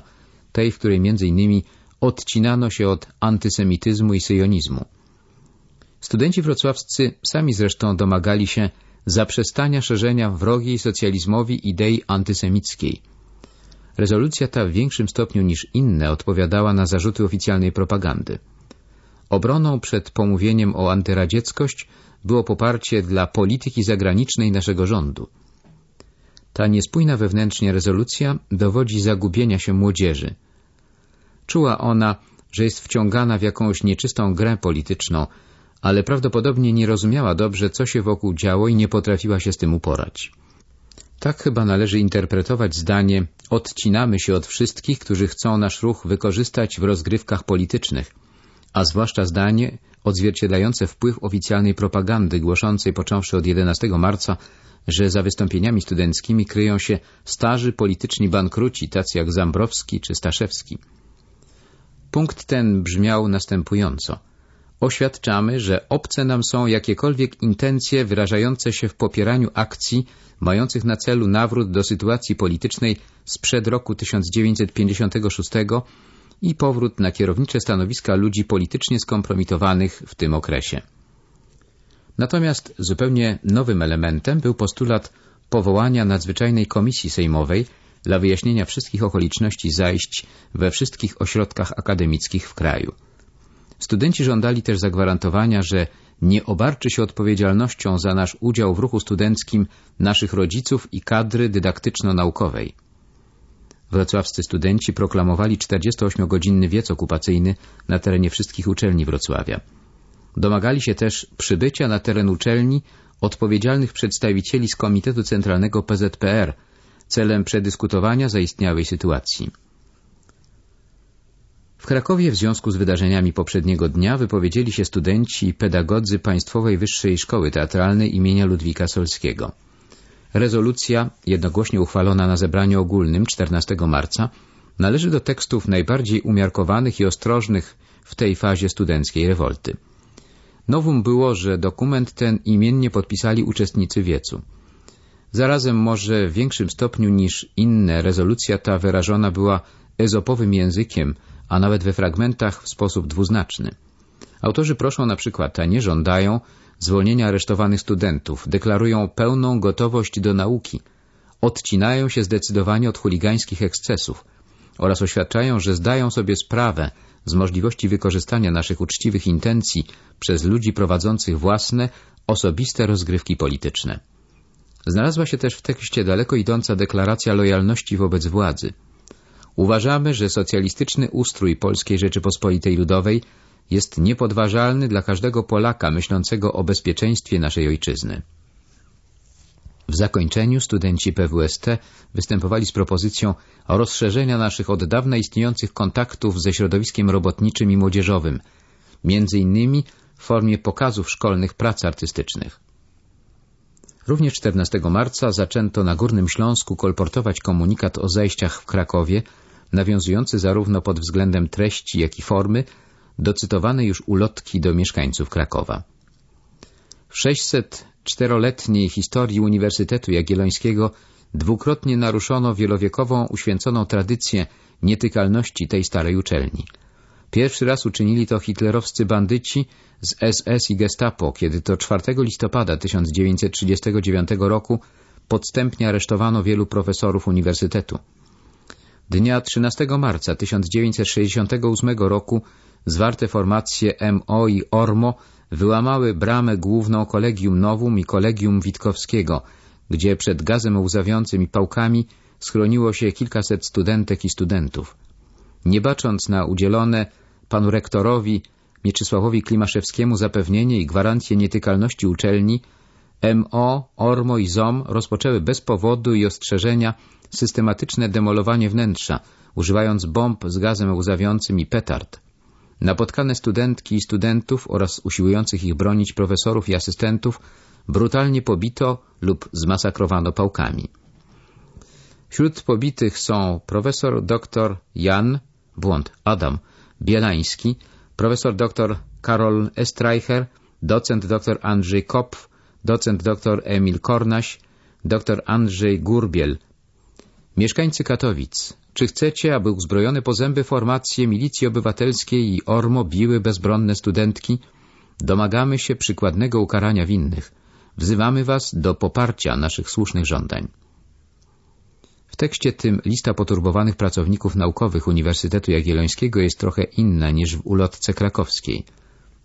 tej, w której innymi odcinano się od antysemityzmu i syjonizmu. Studenci wrocławscy sami zresztą domagali się zaprzestania szerzenia wrogiej socjalizmowi idei antysemickiej. Rezolucja ta w większym stopniu niż inne odpowiadała na zarzuty oficjalnej propagandy. Obroną przed pomówieniem o antyradzieckość było poparcie dla polityki zagranicznej naszego rządu. Ta niespójna wewnętrznie rezolucja dowodzi zagubienia się młodzieży – Czuła ona, że jest wciągana w jakąś nieczystą grę polityczną, ale prawdopodobnie nie rozumiała dobrze, co się wokół działo i nie potrafiła się z tym uporać. Tak chyba należy interpretować zdanie odcinamy się od wszystkich, którzy chcą nasz ruch wykorzystać w rozgrywkach politycznych, a zwłaszcza zdanie odzwierciedlające wpływ oficjalnej propagandy głoszącej począwszy od 11 marca, że za wystąpieniami studenckimi kryją się starzy polityczni bankruci, tacy jak Zambrowski czy Staszewski. Punkt ten brzmiał następująco. Oświadczamy, że obce nam są jakiekolwiek intencje wyrażające się w popieraniu akcji mających na celu nawrót do sytuacji politycznej sprzed roku 1956 i powrót na kierownicze stanowiska ludzi politycznie skompromitowanych w tym okresie. Natomiast zupełnie nowym elementem był postulat powołania nadzwyczajnej komisji sejmowej dla wyjaśnienia wszystkich okoliczności zajść we wszystkich ośrodkach akademickich w kraju. Studenci żądali też zagwarantowania, że nie obarczy się odpowiedzialnością za nasz udział w ruchu studenckim naszych rodziców i kadry dydaktyczno-naukowej. Wrocławscy studenci proklamowali 48-godzinny wiec okupacyjny na terenie wszystkich uczelni Wrocławia. Domagali się też przybycia na teren uczelni odpowiedzialnych przedstawicieli z Komitetu Centralnego PZPR celem przedyskutowania zaistniałej sytuacji. W Krakowie w związku z wydarzeniami poprzedniego dnia wypowiedzieli się studenci i pedagodzy Państwowej Wyższej Szkoły Teatralnej imienia Ludwika Solskiego. Rezolucja, jednogłośnie uchwalona na zebraniu ogólnym 14 marca, należy do tekstów najbardziej umiarkowanych i ostrożnych w tej fazie studenckiej rewolty. Nowum było, że dokument ten imiennie podpisali uczestnicy wiecu. Zarazem może w większym stopniu niż inne rezolucja ta wyrażona była ezopowym językiem, a nawet we fragmentach w sposób dwuznaczny. Autorzy proszą na przykład, a nie żądają, zwolnienia aresztowanych studentów, deklarują pełną gotowość do nauki, odcinają się zdecydowanie od chuligańskich ekscesów oraz oświadczają, że zdają sobie sprawę z możliwości wykorzystania naszych uczciwych intencji przez ludzi prowadzących własne, osobiste rozgrywki polityczne. Znalazła się też w tekście daleko idąca deklaracja lojalności wobec władzy. Uważamy, że socjalistyczny ustrój Polskiej Rzeczypospolitej Ludowej jest niepodważalny dla każdego Polaka myślącego o bezpieczeństwie naszej ojczyzny. W zakończeniu studenci PWST występowali z propozycją rozszerzenia naszych od dawna istniejących kontaktów ze środowiskiem robotniczym i młodzieżowym, między innymi w formie pokazów szkolnych prac artystycznych. Również 14 marca zaczęto na Górnym Śląsku kolportować komunikat o zajściach w Krakowie, nawiązujący zarówno pod względem treści, jak i formy do cytowanej już ulotki do mieszkańców Krakowa. W 604-letniej historii Uniwersytetu Jagiellońskiego dwukrotnie naruszono wielowiekową uświęconą tradycję nietykalności tej starej uczelni. Pierwszy raz uczynili to hitlerowscy bandyci z SS i Gestapo, kiedy to 4 listopada 1939 roku podstępnie aresztowano wielu profesorów uniwersytetu. Dnia 13 marca 1968 roku zwarte formacje MO i ORMO wyłamały bramę główną Kolegium Nowum i Kolegium Witkowskiego, gdzie przed gazem łzawiącym i pałkami schroniło się kilkaset studentek i studentów. Nie bacząc na udzielone panu rektorowi Mieczysławowi Klimaszewskiemu zapewnienie i gwarancję nietykalności uczelni, MO, ORMO i ZOM rozpoczęły bez powodu i ostrzeżenia systematyczne demolowanie wnętrza, używając bomb z gazem łzawiącym i petard. Napotkane studentki i studentów oraz usiłujących ich bronić profesorów i asystentów brutalnie pobito lub zmasakrowano pałkami. Wśród pobitych są profesor dr Jan, błąd, Adam Bielański, profesor dr Karol Estreicher, docent dr Andrzej Kopf, docent dr Emil Kornaś, dr Andrzej Gurbiel. Mieszkańcy Katowic, czy chcecie, aby uzbrojone po zęby formacje milicji obywatelskiej i ORMO biły bezbronne studentki? Domagamy się przykładnego ukarania winnych. Wzywamy was do poparcia naszych słusznych żądań. Tekście tym lista poturbowanych pracowników naukowych Uniwersytetu Jagiellońskiego jest trochę inna niż w ulotce krakowskiej.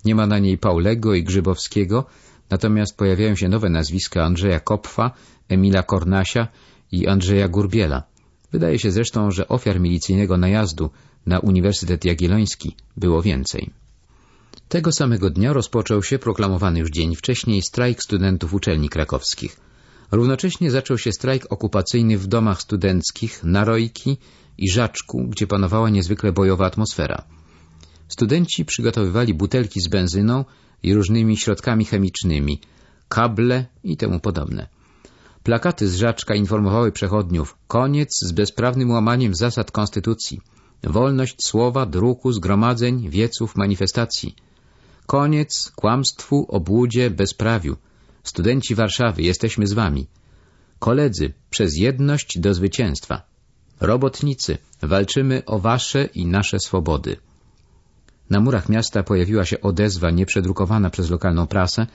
Nie ma na niej Paulego i Grzybowskiego, natomiast pojawiają się nowe nazwiska Andrzeja Kopfa, Emila Kornasia i Andrzeja Gurbiela. Wydaje się zresztą, że ofiar milicyjnego najazdu na Uniwersytet Jagielloński było więcej. Tego samego dnia rozpoczął się proklamowany już dzień wcześniej strajk studentów uczelni krakowskich. Równocześnie zaczął się strajk okupacyjny w domach studenckich na Rojki i Żaczku, gdzie panowała niezwykle bojowa atmosfera. Studenci przygotowywali butelki z benzyną i różnymi środkami chemicznymi, kable i temu podobne. Plakaty z Żaczka informowały przechodniów koniec z bezprawnym łamaniem zasad konstytucji, wolność słowa, druku, zgromadzeń, wieców, manifestacji. Koniec kłamstwu, obłudzie, bezprawiu. Studenci Warszawy, jesteśmy z wami. Koledzy, przez jedność do zwycięstwa. Robotnicy, walczymy o wasze i nasze swobody. Na murach miasta pojawiła się odezwa nieprzedrukowana przez lokalną prasę,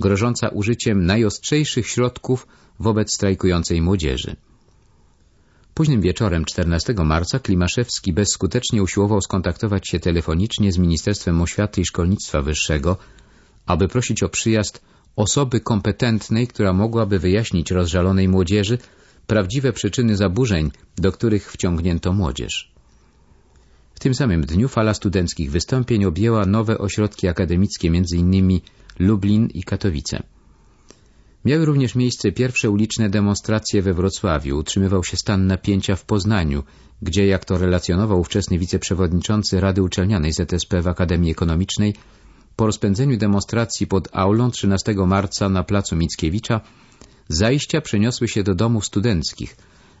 grożąca użyciem najostrzejszych środków wobec strajkującej młodzieży. Późnym wieczorem 14 marca Klimaszewski bezskutecznie usiłował skontaktować się telefonicznie z Ministerstwem Oświaty i Szkolnictwa Wyższego, aby prosić o przyjazd osoby kompetentnej, która mogłaby wyjaśnić rozżalonej młodzieży prawdziwe przyczyny zaburzeń, do których wciągnięto młodzież. W tym samym dniu fala studenckich wystąpień objęła nowe ośrodki akademickie, m.in. Lublin i Katowice. Miały również miejsce pierwsze uliczne demonstracje we Wrocławiu. Utrzymywał się stan napięcia w Poznaniu, gdzie, jak to relacjonował ówczesny wiceprzewodniczący Rady Uczelnianej ZSP w Akademii Ekonomicznej, po rozpędzeniu demonstracji pod aulą 13 marca na placu Mickiewicza zajścia przeniosły się do domów studenckich.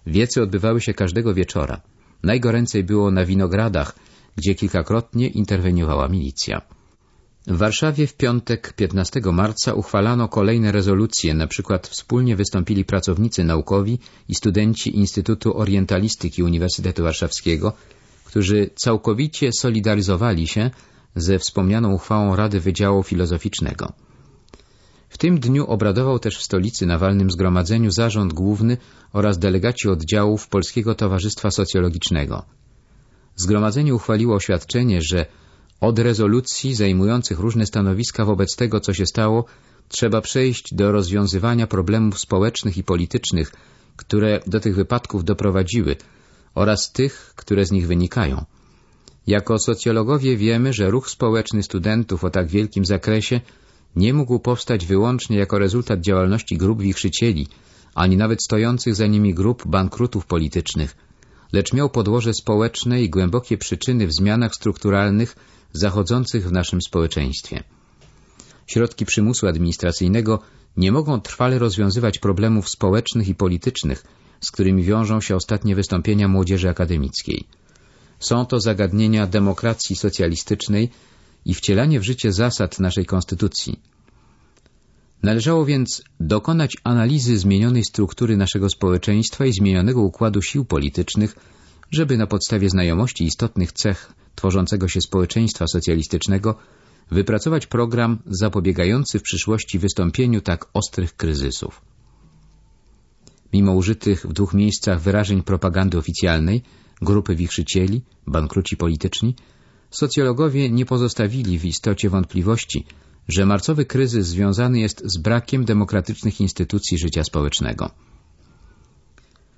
Wiece odbywały się każdego wieczora. Najgoręcej było na winogradach, gdzie kilkakrotnie interweniowała milicja. W Warszawie w piątek 15 marca uchwalano kolejne rezolucje, na przykład wspólnie wystąpili pracownicy naukowi i studenci Instytutu Orientalistyki Uniwersytetu Warszawskiego, którzy całkowicie solidaryzowali się ze wspomnianą uchwałą Rady Wydziału Filozoficznego. W tym dniu obradował też w stolicy na walnym zgromadzeniu zarząd główny oraz delegaci oddziałów Polskiego Towarzystwa Socjologicznego. Zgromadzenie uchwaliło oświadczenie, że od rezolucji zajmujących różne stanowiska wobec tego, co się stało, trzeba przejść do rozwiązywania problemów społecznych i politycznych, które do tych wypadków doprowadziły oraz tych, które z nich wynikają. Jako socjologowie wiemy, że ruch społeczny studentów o tak wielkim zakresie nie mógł powstać wyłącznie jako rezultat działalności grup wichrzycieli, ani nawet stojących za nimi grup bankrutów politycznych, lecz miał podłoże społeczne i głębokie przyczyny w zmianach strukturalnych zachodzących w naszym społeczeństwie. Środki przymusu administracyjnego nie mogą trwale rozwiązywać problemów społecznych i politycznych, z którymi wiążą się ostatnie wystąpienia młodzieży akademickiej. Są to zagadnienia demokracji socjalistycznej i wcielanie w życie zasad naszej konstytucji. Należało więc dokonać analizy zmienionej struktury naszego społeczeństwa i zmienionego układu sił politycznych, żeby na podstawie znajomości istotnych cech tworzącego się społeczeństwa socjalistycznego wypracować program zapobiegający w przyszłości wystąpieniu tak ostrych kryzysów. Mimo użytych w dwóch miejscach wyrażeń propagandy oficjalnej, grupy wichrzycieli, bankruci polityczni, socjologowie nie pozostawili w istocie wątpliwości, że marcowy kryzys związany jest z brakiem demokratycznych instytucji życia społecznego.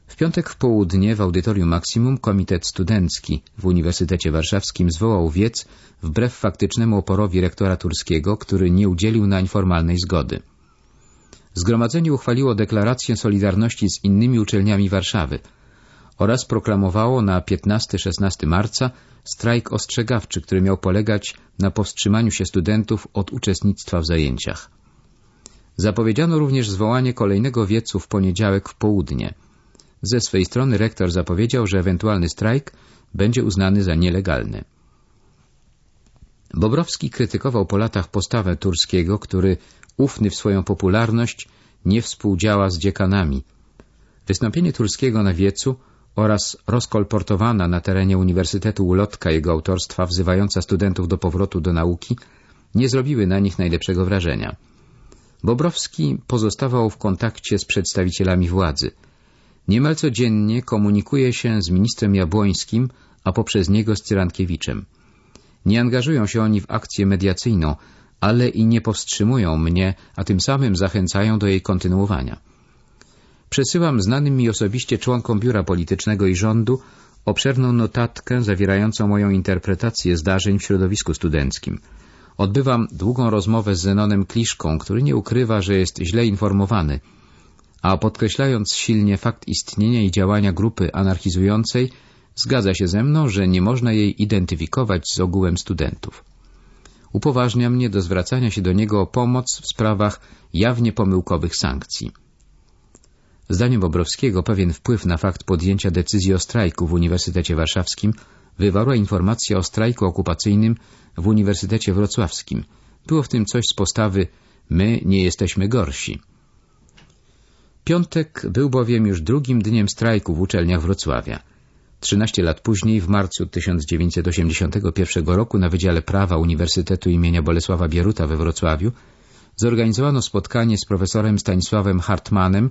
W piątek w południe w Audytorium Maksimum Komitet Studencki w Uniwersytecie Warszawskim zwołał wiec wbrew faktycznemu oporowi rektora Turskiego, który nie udzielił nań formalnej zgody. Zgromadzenie uchwaliło deklarację solidarności z innymi uczelniami Warszawy oraz proklamowało na 15-16 marca strajk ostrzegawczy, który miał polegać na powstrzymaniu się studentów od uczestnictwa w zajęciach. Zapowiedziano również zwołanie kolejnego wiecu w poniedziałek w południe. Ze swej strony rektor zapowiedział, że ewentualny strajk będzie uznany za nielegalny. Bobrowski krytykował po latach postawę Turskiego, który, ufny w swoją popularność, nie współdziała z dziekanami. Wystąpienie Turskiego na wiecu oraz rozkolportowana na terenie Uniwersytetu ulotka jego autorstwa wzywająca studentów do powrotu do nauki nie zrobiły na nich najlepszego wrażenia. Bobrowski pozostawał w kontakcie z przedstawicielami władzy. Niemal codziennie komunikuje się z ministrem Jabłońskim, a poprzez niego z Cyrankiewiczem. Nie angażują się oni w akcję mediacyjną, ale i nie powstrzymują mnie, a tym samym zachęcają do jej kontynuowania. Przesyłam znanym mi osobiście członkom biura politycznego i rządu obszerną notatkę zawierającą moją interpretację zdarzeń w środowisku studenckim. Odbywam długą rozmowę z Zenonem Kliszką, który nie ukrywa, że jest źle informowany, a podkreślając silnie fakt istnienia i działania grupy anarchizującej, zgadza się ze mną, że nie można jej identyfikować z ogółem studentów. Upoważnia mnie do zwracania się do niego o pomoc w sprawach jawnie pomyłkowych sankcji. Zdaniem Bobrowskiego pewien wpływ na fakt podjęcia decyzji o strajku w Uniwersytecie Warszawskim wywarła informacja o strajku okupacyjnym w Uniwersytecie Wrocławskim. Było w tym coś z postawy my nie jesteśmy gorsi. Piątek był bowiem już drugim dniem strajku w uczelniach Wrocławia. Trzynaście lat później, w marcu 1981 roku na Wydziale Prawa Uniwersytetu imienia Bolesława Bieruta we Wrocławiu zorganizowano spotkanie z profesorem Stanisławem Hartmanem,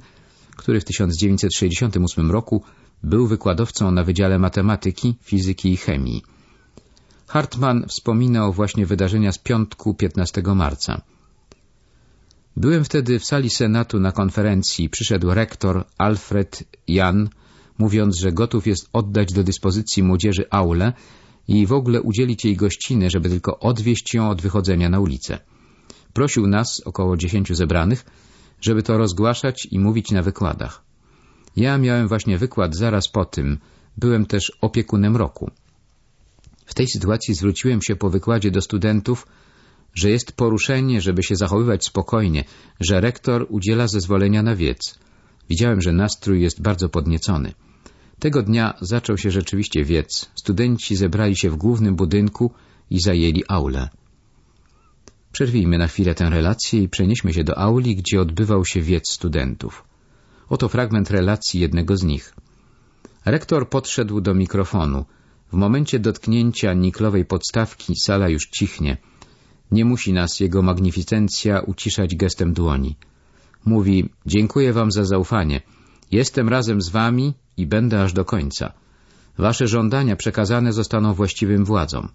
który w 1968 roku był wykładowcą na Wydziale Matematyki, Fizyki i Chemii. Hartmann wspominał właśnie wydarzenia z piątku 15 marca. Byłem wtedy w sali Senatu na konferencji. Przyszedł rektor Alfred Jan, mówiąc, że gotów jest oddać do dyspozycji młodzieży aulę i w ogóle udzielić jej gościny, żeby tylko odwieść ją od wychodzenia na ulicę. Prosił nas, około dziesięciu zebranych, żeby to rozgłaszać i mówić na wykładach. Ja miałem właśnie wykład zaraz po tym, byłem też opiekunem roku. W tej sytuacji zwróciłem się po wykładzie do studentów, że jest poruszenie, żeby się zachowywać spokojnie, że rektor udziela zezwolenia na wiec. Widziałem, że nastrój jest bardzo podniecony. Tego dnia zaczął się rzeczywiście wiec. Studenci zebrali się w głównym budynku i zajęli aulę. Przerwijmy na chwilę tę relację i przenieśmy się do auli, gdzie odbywał się wiec studentów. Oto fragment relacji jednego z nich. Rektor podszedł do mikrofonu. W momencie dotknięcia niklowej podstawki sala już cichnie. Nie musi nas jego magnificencja uciszać gestem dłoni. Mówi, dziękuję wam za zaufanie. Jestem razem z wami i będę aż do końca. Wasze żądania przekazane zostaną właściwym władzom.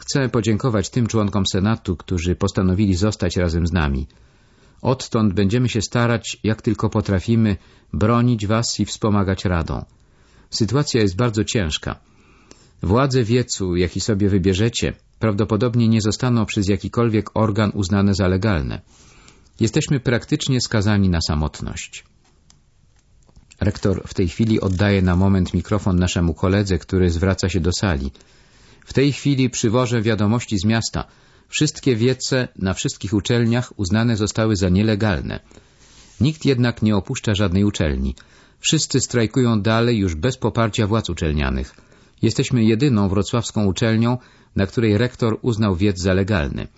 Chcę podziękować tym członkom Senatu, którzy postanowili zostać razem z nami. Odtąd będziemy się starać, jak tylko potrafimy, bronić was i wspomagać Radą. Sytuacja jest bardzo ciężka. Władze wiecu, jaki sobie wybierzecie, prawdopodobnie nie zostaną przez jakikolwiek organ uznane za legalne. Jesteśmy praktycznie skazani na samotność. Rektor w tej chwili oddaje na moment mikrofon naszemu koledze, który zwraca się do sali. W tej chwili przywożę wiadomości z miasta. Wszystkie wiece na wszystkich uczelniach uznane zostały za nielegalne. Nikt jednak nie opuszcza żadnej uczelni. Wszyscy strajkują dalej już bez poparcia władz uczelnianych. Jesteśmy jedyną wrocławską uczelnią, na której rektor uznał wiec za legalny.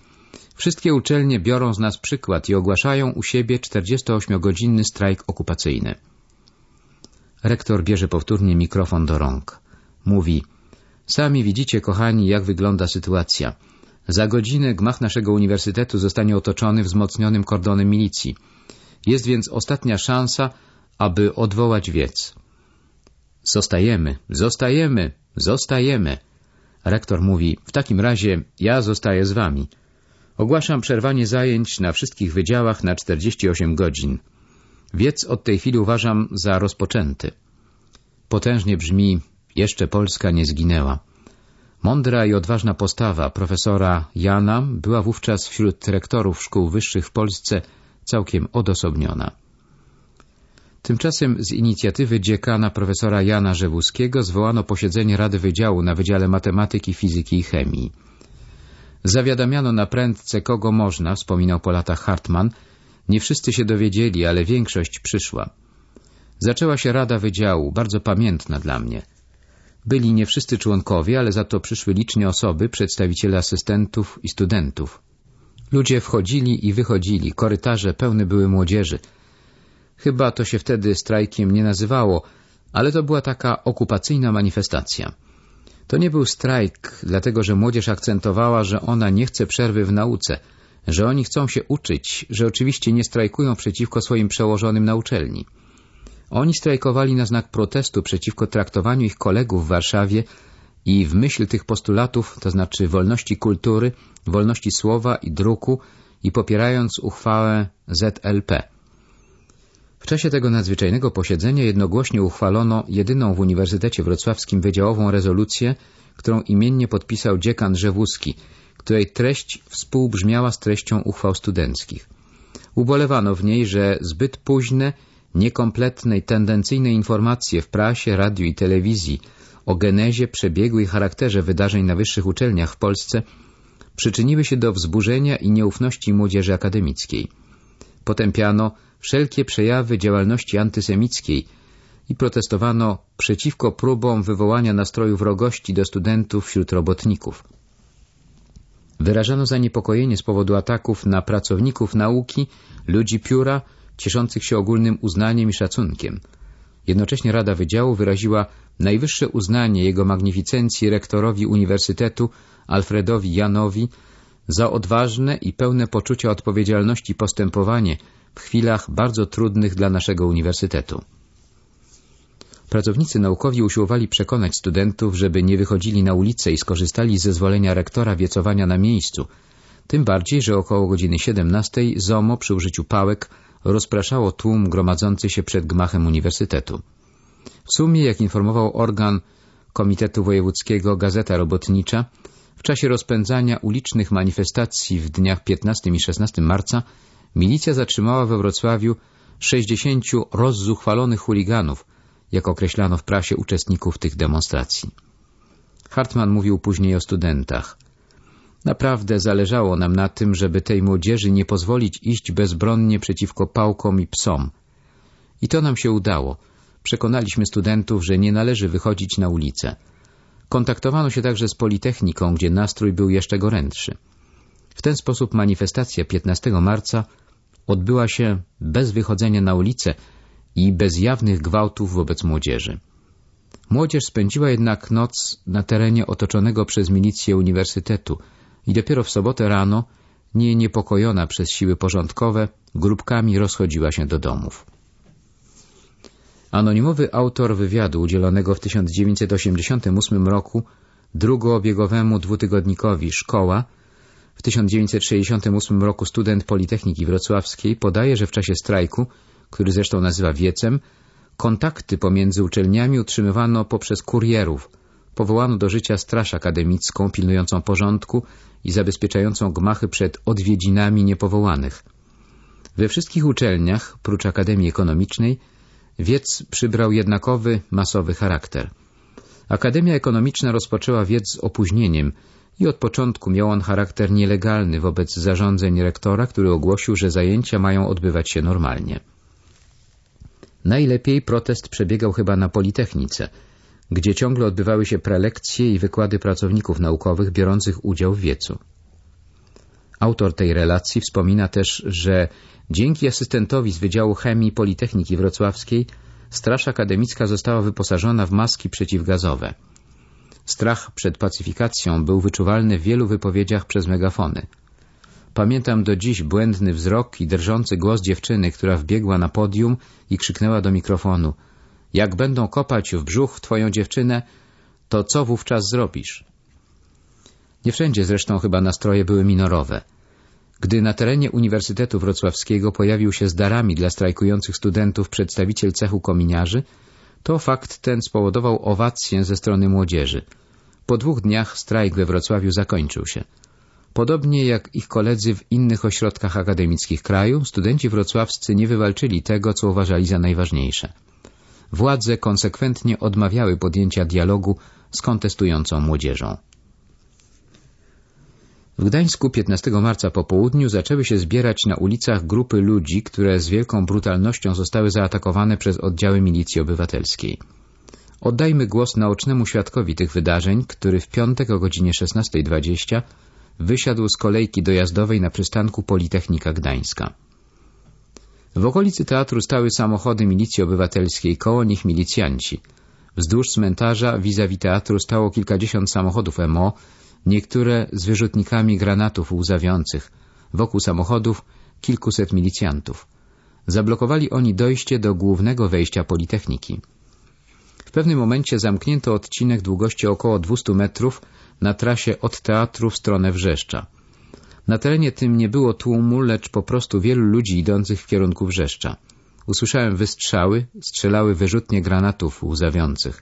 Wszystkie uczelnie biorą z nas przykład i ogłaszają u siebie 48-godzinny strajk okupacyjny. Rektor bierze powtórnie mikrofon do rąk. Mówi, sami widzicie, kochani, jak wygląda sytuacja. Za godzinę gmach naszego uniwersytetu zostanie otoczony wzmocnionym kordonem milicji. Jest więc ostatnia szansa, aby odwołać wiec. Zostajemy, zostajemy, zostajemy. Rektor mówi, w takim razie ja zostaję z wami. Ogłaszam przerwanie zajęć na wszystkich wydziałach na 48 godzin. Wiec od tej chwili uważam za rozpoczęty. Potężnie brzmi, jeszcze Polska nie zginęła. Mądra i odważna postawa profesora Jana była wówczas wśród rektorów szkół wyższych w Polsce całkiem odosobniona. Tymczasem z inicjatywy dziekana profesora Jana Żewuskiego zwołano posiedzenie Rady Wydziału na Wydziale Matematyki, Fizyki i Chemii. Zawiadamiano na prędce kogo można, wspominał po latach Hartmann. Nie wszyscy się dowiedzieli, ale większość przyszła. Zaczęła się Rada Wydziału, bardzo pamiętna dla mnie. Byli nie wszyscy członkowie, ale za to przyszły liczne osoby, przedstawiciele asystentów i studentów. Ludzie wchodzili i wychodzili, korytarze pełne były młodzieży. Chyba to się wtedy strajkiem nie nazywało, ale to była taka okupacyjna manifestacja. To nie był strajk, dlatego że młodzież akcentowała, że ona nie chce przerwy w nauce, że oni chcą się uczyć, że oczywiście nie strajkują przeciwko swoim przełożonym na uczelni. Oni strajkowali na znak protestu przeciwko traktowaniu ich kolegów w Warszawie i w myśl tych postulatów, to znaczy wolności kultury, wolności słowa i druku i popierając uchwałę ZLP. W czasie tego nadzwyczajnego posiedzenia jednogłośnie uchwalono jedyną w Uniwersytecie Wrocławskim wydziałową rezolucję, którą imiennie podpisał dziekan Rzewuski, której treść współbrzmiała z treścią uchwał studenckich. Ubolewano w niej, że zbyt późne, niekompletne i tendencyjne informacje w prasie, radiu i telewizji o genezie, przebiegu i charakterze wydarzeń na wyższych uczelniach w Polsce przyczyniły się do wzburzenia i nieufności młodzieży akademickiej. Potępiano wszelkie przejawy działalności antysemickiej i protestowano przeciwko próbom wywołania nastroju wrogości do studentów wśród robotników. Wyrażano zaniepokojenie z powodu ataków na pracowników nauki, ludzi pióra, cieszących się ogólnym uznaniem i szacunkiem. Jednocześnie Rada Wydziału wyraziła najwyższe uznanie jego magnificencji rektorowi Uniwersytetu Alfredowi Janowi za odważne i pełne poczucia odpowiedzialności postępowanie w chwilach bardzo trudnych dla naszego uniwersytetu. Pracownicy naukowi usiłowali przekonać studentów, żeby nie wychodzili na ulicę i skorzystali z zezwolenia rektora wiecowania na miejscu, tym bardziej, że około godziny 17 ZOMO przy użyciu pałek rozpraszało tłum gromadzący się przed gmachem uniwersytetu. W sumie, jak informował organ Komitetu Wojewódzkiego Gazeta Robotnicza, w czasie rozpędzania ulicznych manifestacji w dniach 15 i 16 marca Milicja zatrzymała we Wrocławiu 60 rozzuchwalonych chuliganów, jak określano w prasie uczestników tych demonstracji. Hartmann mówił później o studentach. Naprawdę zależało nam na tym, żeby tej młodzieży nie pozwolić iść bezbronnie przeciwko pałkom i psom. I to nam się udało. Przekonaliśmy studentów, że nie należy wychodzić na ulicę. Kontaktowano się także z Politechniką, gdzie nastrój był jeszcze gorętszy. W ten sposób manifestacja 15 marca odbyła się bez wychodzenia na ulicę i bez jawnych gwałtów wobec młodzieży. Młodzież spędziła jednak noc na terenie otoczonego przez milicję uniwersytetu i dopiero w sobotę rano, nie niepokojona przez siły porządkowe, grupkami rozchodziła się do domów. Anonimowy autor wywiadu udzielonego w 1988 roku drugobiegowemu dwutygodnikowi Szkoła w 1968 roku student Politechniki Wrocławskiej podaje, że w czasie strajku, który zresztą nazywa wiecem, kontakty pomiędzy uczelniami utrzymywano poprzez kurierów. Powołano do życia straż akademicką pilnującą porządku i zabezpieczającą gmachy przed odwiedzinami niepowołanych. We wszystkich uczelniach, prócz Akademii Ekonomicznej, wiec przybrał jednakowy, masowy charakter. Akademia Ekonomiczna rozpoczęła wiec z opóźnieniem i od początku miał on charakter nielegalny wobec zarządzeń rektora, który ogłosił, że zajęcia mają odbywać się normalnie. Najlepiej protest przebiegał chyba na Politechnice, gdzie ciągle odbywały się prelekcje i wykłady pracowników naukowych biorących udział w wiecu. Autor tej relacji wspomina też, że dzięki asystentowi z Wydziału Chemii Politechniki Wrocławskiej Straż Akademicka została wyposażona w maski przeciwgazowe. Strach przed pacyfikacją był wyczuwalny w wielu wypowiedziach przez megafony. Pamiętam do dziś błędny wzrok i drżący głos dziewczyny, która wbiegła na podium i krzyknęła do mikrofonu — jak będą kopać w brzuch twoją dziewczynę, to co wówczas zrobisz? Nie wszędzie zresztą chyba nastroje były minorowe. Gdy na terenie Uniwersytetu Wrocławskiego pojawił się z darami dla strajkujących studentów przedstawiciel cechu kominiarzy, to fakt ten spowodował owację ze strony młodzieży. Po dwóch dniach strajk we Wrocławiu zakończył się. Podobnie jak ich koledzy w innych ośrodkach akademickich kraju, studenci wrocławscy nie wywalczyli tego, co uważali za najważniejsze. Władze konsekwentnie odmawiały podjęcia dialogu z kontestującą młodzieżą. W Gdańsku 15 marca po południu zaczęły się zbierać na ulicach grupy ludzi, które z wielką brutalnością zostały zaatakowane przez oddziały milicji obywatelskiej. Oddajmy głos naocznemu świadkowi tych wydarzeń, który w piątek o godzinie 16.20 wysiadł z kolejki dojazdowej na przystanku Politechnika Gdańska. W okolicy teatru stały samochody milicji obywatelskiej, koło nich milicjanci. Wzdłuż cmentarza vis-a-vis teatru stało kilkadziesiąt samochodów MO, niektóre z wyrzutnikami granatów łzawiących. Wokół samochodów kilkuset milicjantów. Zablokowali oni dojście do głównego wejścia Politechniki. W pewnym momencie zamknięto odcinek długości około 200 metrów na trasie od teatru w stronę Wrzeszcza. Na terenie tym nie było tłumu, lecz po prostu wielu ludzi idących w kierunku Wrzeszcza. Usłyszałem wystrzały, strzelały wyrzutnie granatów łzawiących.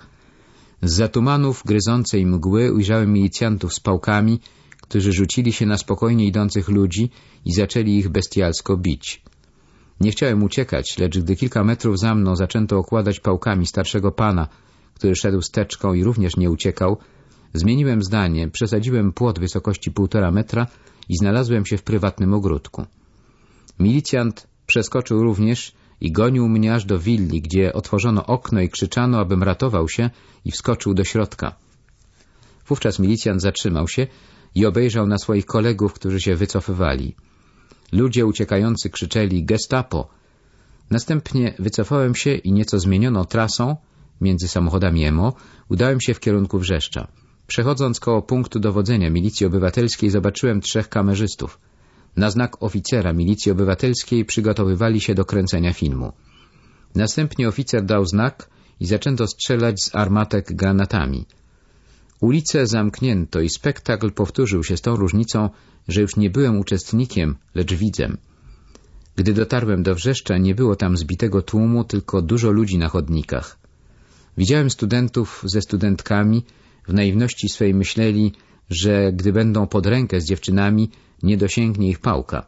Z zatumanów gryzącej mgły ujrzałem milicjantów z pałkami, którzy rzucili się na spokojnie idących ludzi i zaczęli ich bestialsko bić. Nie chciałem uciekać, lecz gdy kilka metrów za mną zaczęto okładać pałkami starszego pana, który szedł steczką i również nie uciekał, zmieniłem zdanie, przesadziłem płot wysokości półtora metra i znalazłem się w prywatnym ogródku. Milicjant przeskoczył również i gonił mnie aż do willi, gdzie otworzono okno i krzyczano, abym ratował się i wskoczył do środka. Wówczas milicjant zatrzymał się i obejrzał na swoich kolegów, którzy się wycofywali. Ludzie uciekający krzyczeli gestapo. Następnie wycofałem się i nieco zmienioną trasą, między samochodami EMO, udałem się w kierunku Wrzeszcza. Przechodząc koło punktu dowodzenia milicji obywatelskiej zobaczyłem trzech kamerzystów. Na znak oficera milicji obywatelskiej przygotowywali się do kręcenia filmu. Następnie oficer dał znak i zaczęto strzelać z armatek granatami. Ulice zamknięto i spektakl powtórzył się z tą różnicą, że już nie byłem uczestnikiem, lecz widzem. Gdy dotarłem do Wrzeszcza, nie było tam zbitego tłumu, tylko dużo ludzi na chodnikach. Widziałem studentów ze studentkami, w naiwności swej myśleli, że gdy będą pod rękę z dziewczynami, nie dosięgnie ich pałka.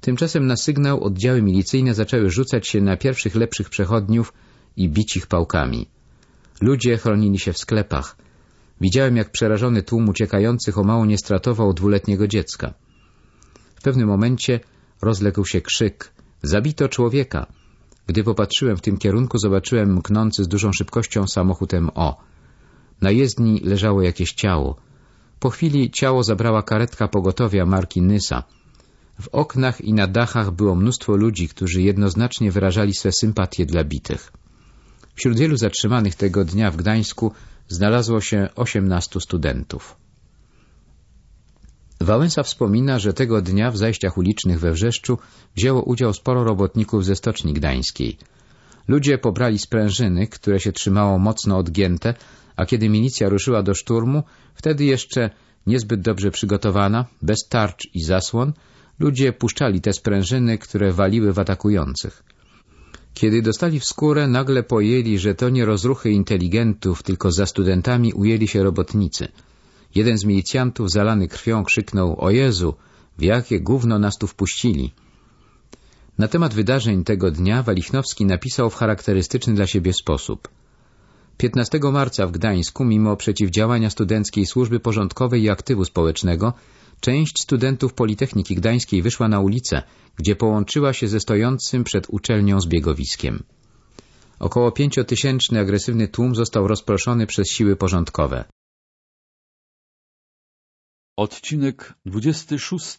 Tymczasem na sygnał oddziały milicyjne zaczęły rzucać się na pierwszych lepszych przechodniów i bić ich pałkami. Ludzie chronili się w sklepach. Widziałem, jak przerażony tłum uciekających o mało nie stratował dwuletniego dziecka. W pewnym momencie rozległ się krzyk — zabito człowieka! Gdy popatrzyłem w tym kierunku, zobaczyłem mknący z dużą szybkością samochód MO. Na jezdni leżało jakieś ciało. Po chwili ciało zabrała karetka pogotowia marki Nysa. W oknach i na dachach było mnóstwo ludzi, którzy jednoznacznie wyrażali swe sympatie dla bitych. Wśród wielu zatrzymanych tego dnia w Gdańsku znalazło się osiemnastu studentów. Wałęsa wspomina, że tego dnia w zajściach ulicznych we Wrzeszczu wzięło udział sporo robotników ze Stoczni Gdańskiej. Ludzie pobrali sprężyny, które się trzymało mocno odgięte, a kiedy milicja ruszyła do szturmu, wtedy jeszcze niezbyt dobrze przygotowana, bez tarcz i zasłon, ludzie puszczali te sprężyny, które waliły w atakujących. Kiedy dostali w skórę, nagle pojęli, że to nie rozruchy inteligentów, tylko za studentami ujęli się robotnicy. Jeden z milicjantów, zalany krwią, krzyknął — O Jezu, w jakie gówno nas tu wpuścili! Na temat wydarzeń tego dnia Walichnowski napisał w charakterystyczny dla siebie sposób. 15 marca w Gdańsku, mimo przeciwdziałania Studenckiej Służby Porządkowej i Aktywu Społecznego, część studentów Politechniki Gdańskiej wyszła na ulicę, gdzie połączyła się ze stojącym przed uczelnią zbiegowiskiem. Około pięciotysięczny agresywny tłum został rozproszony przez siły porządkowe. Odcinek 26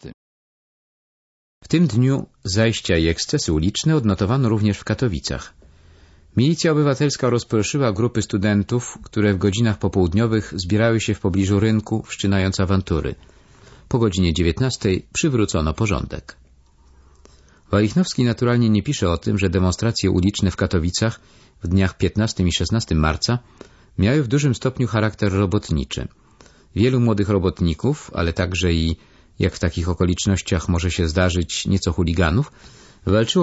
W tym dniu zajścia i ekscesy uliczne odnotowano również w Katowicach. Milicja obywatelska rozproszyła grupy studentów, które w godzinach popołudniowych zbierały się w pobliżu rynku, wszczynając awantury. Po godzinie 19 przywrócono porządek. Walichnowski naturalnie nie pisze o tym, że demonstracje uliczne w Katowicach w dniach 15 i 16 marca miały w dużym stopniu charakter robotniczy. Wielu młodych robotników, ale także i, jak w takich okolicznościach może się zdarzyć, nieco chuliganów, walczyło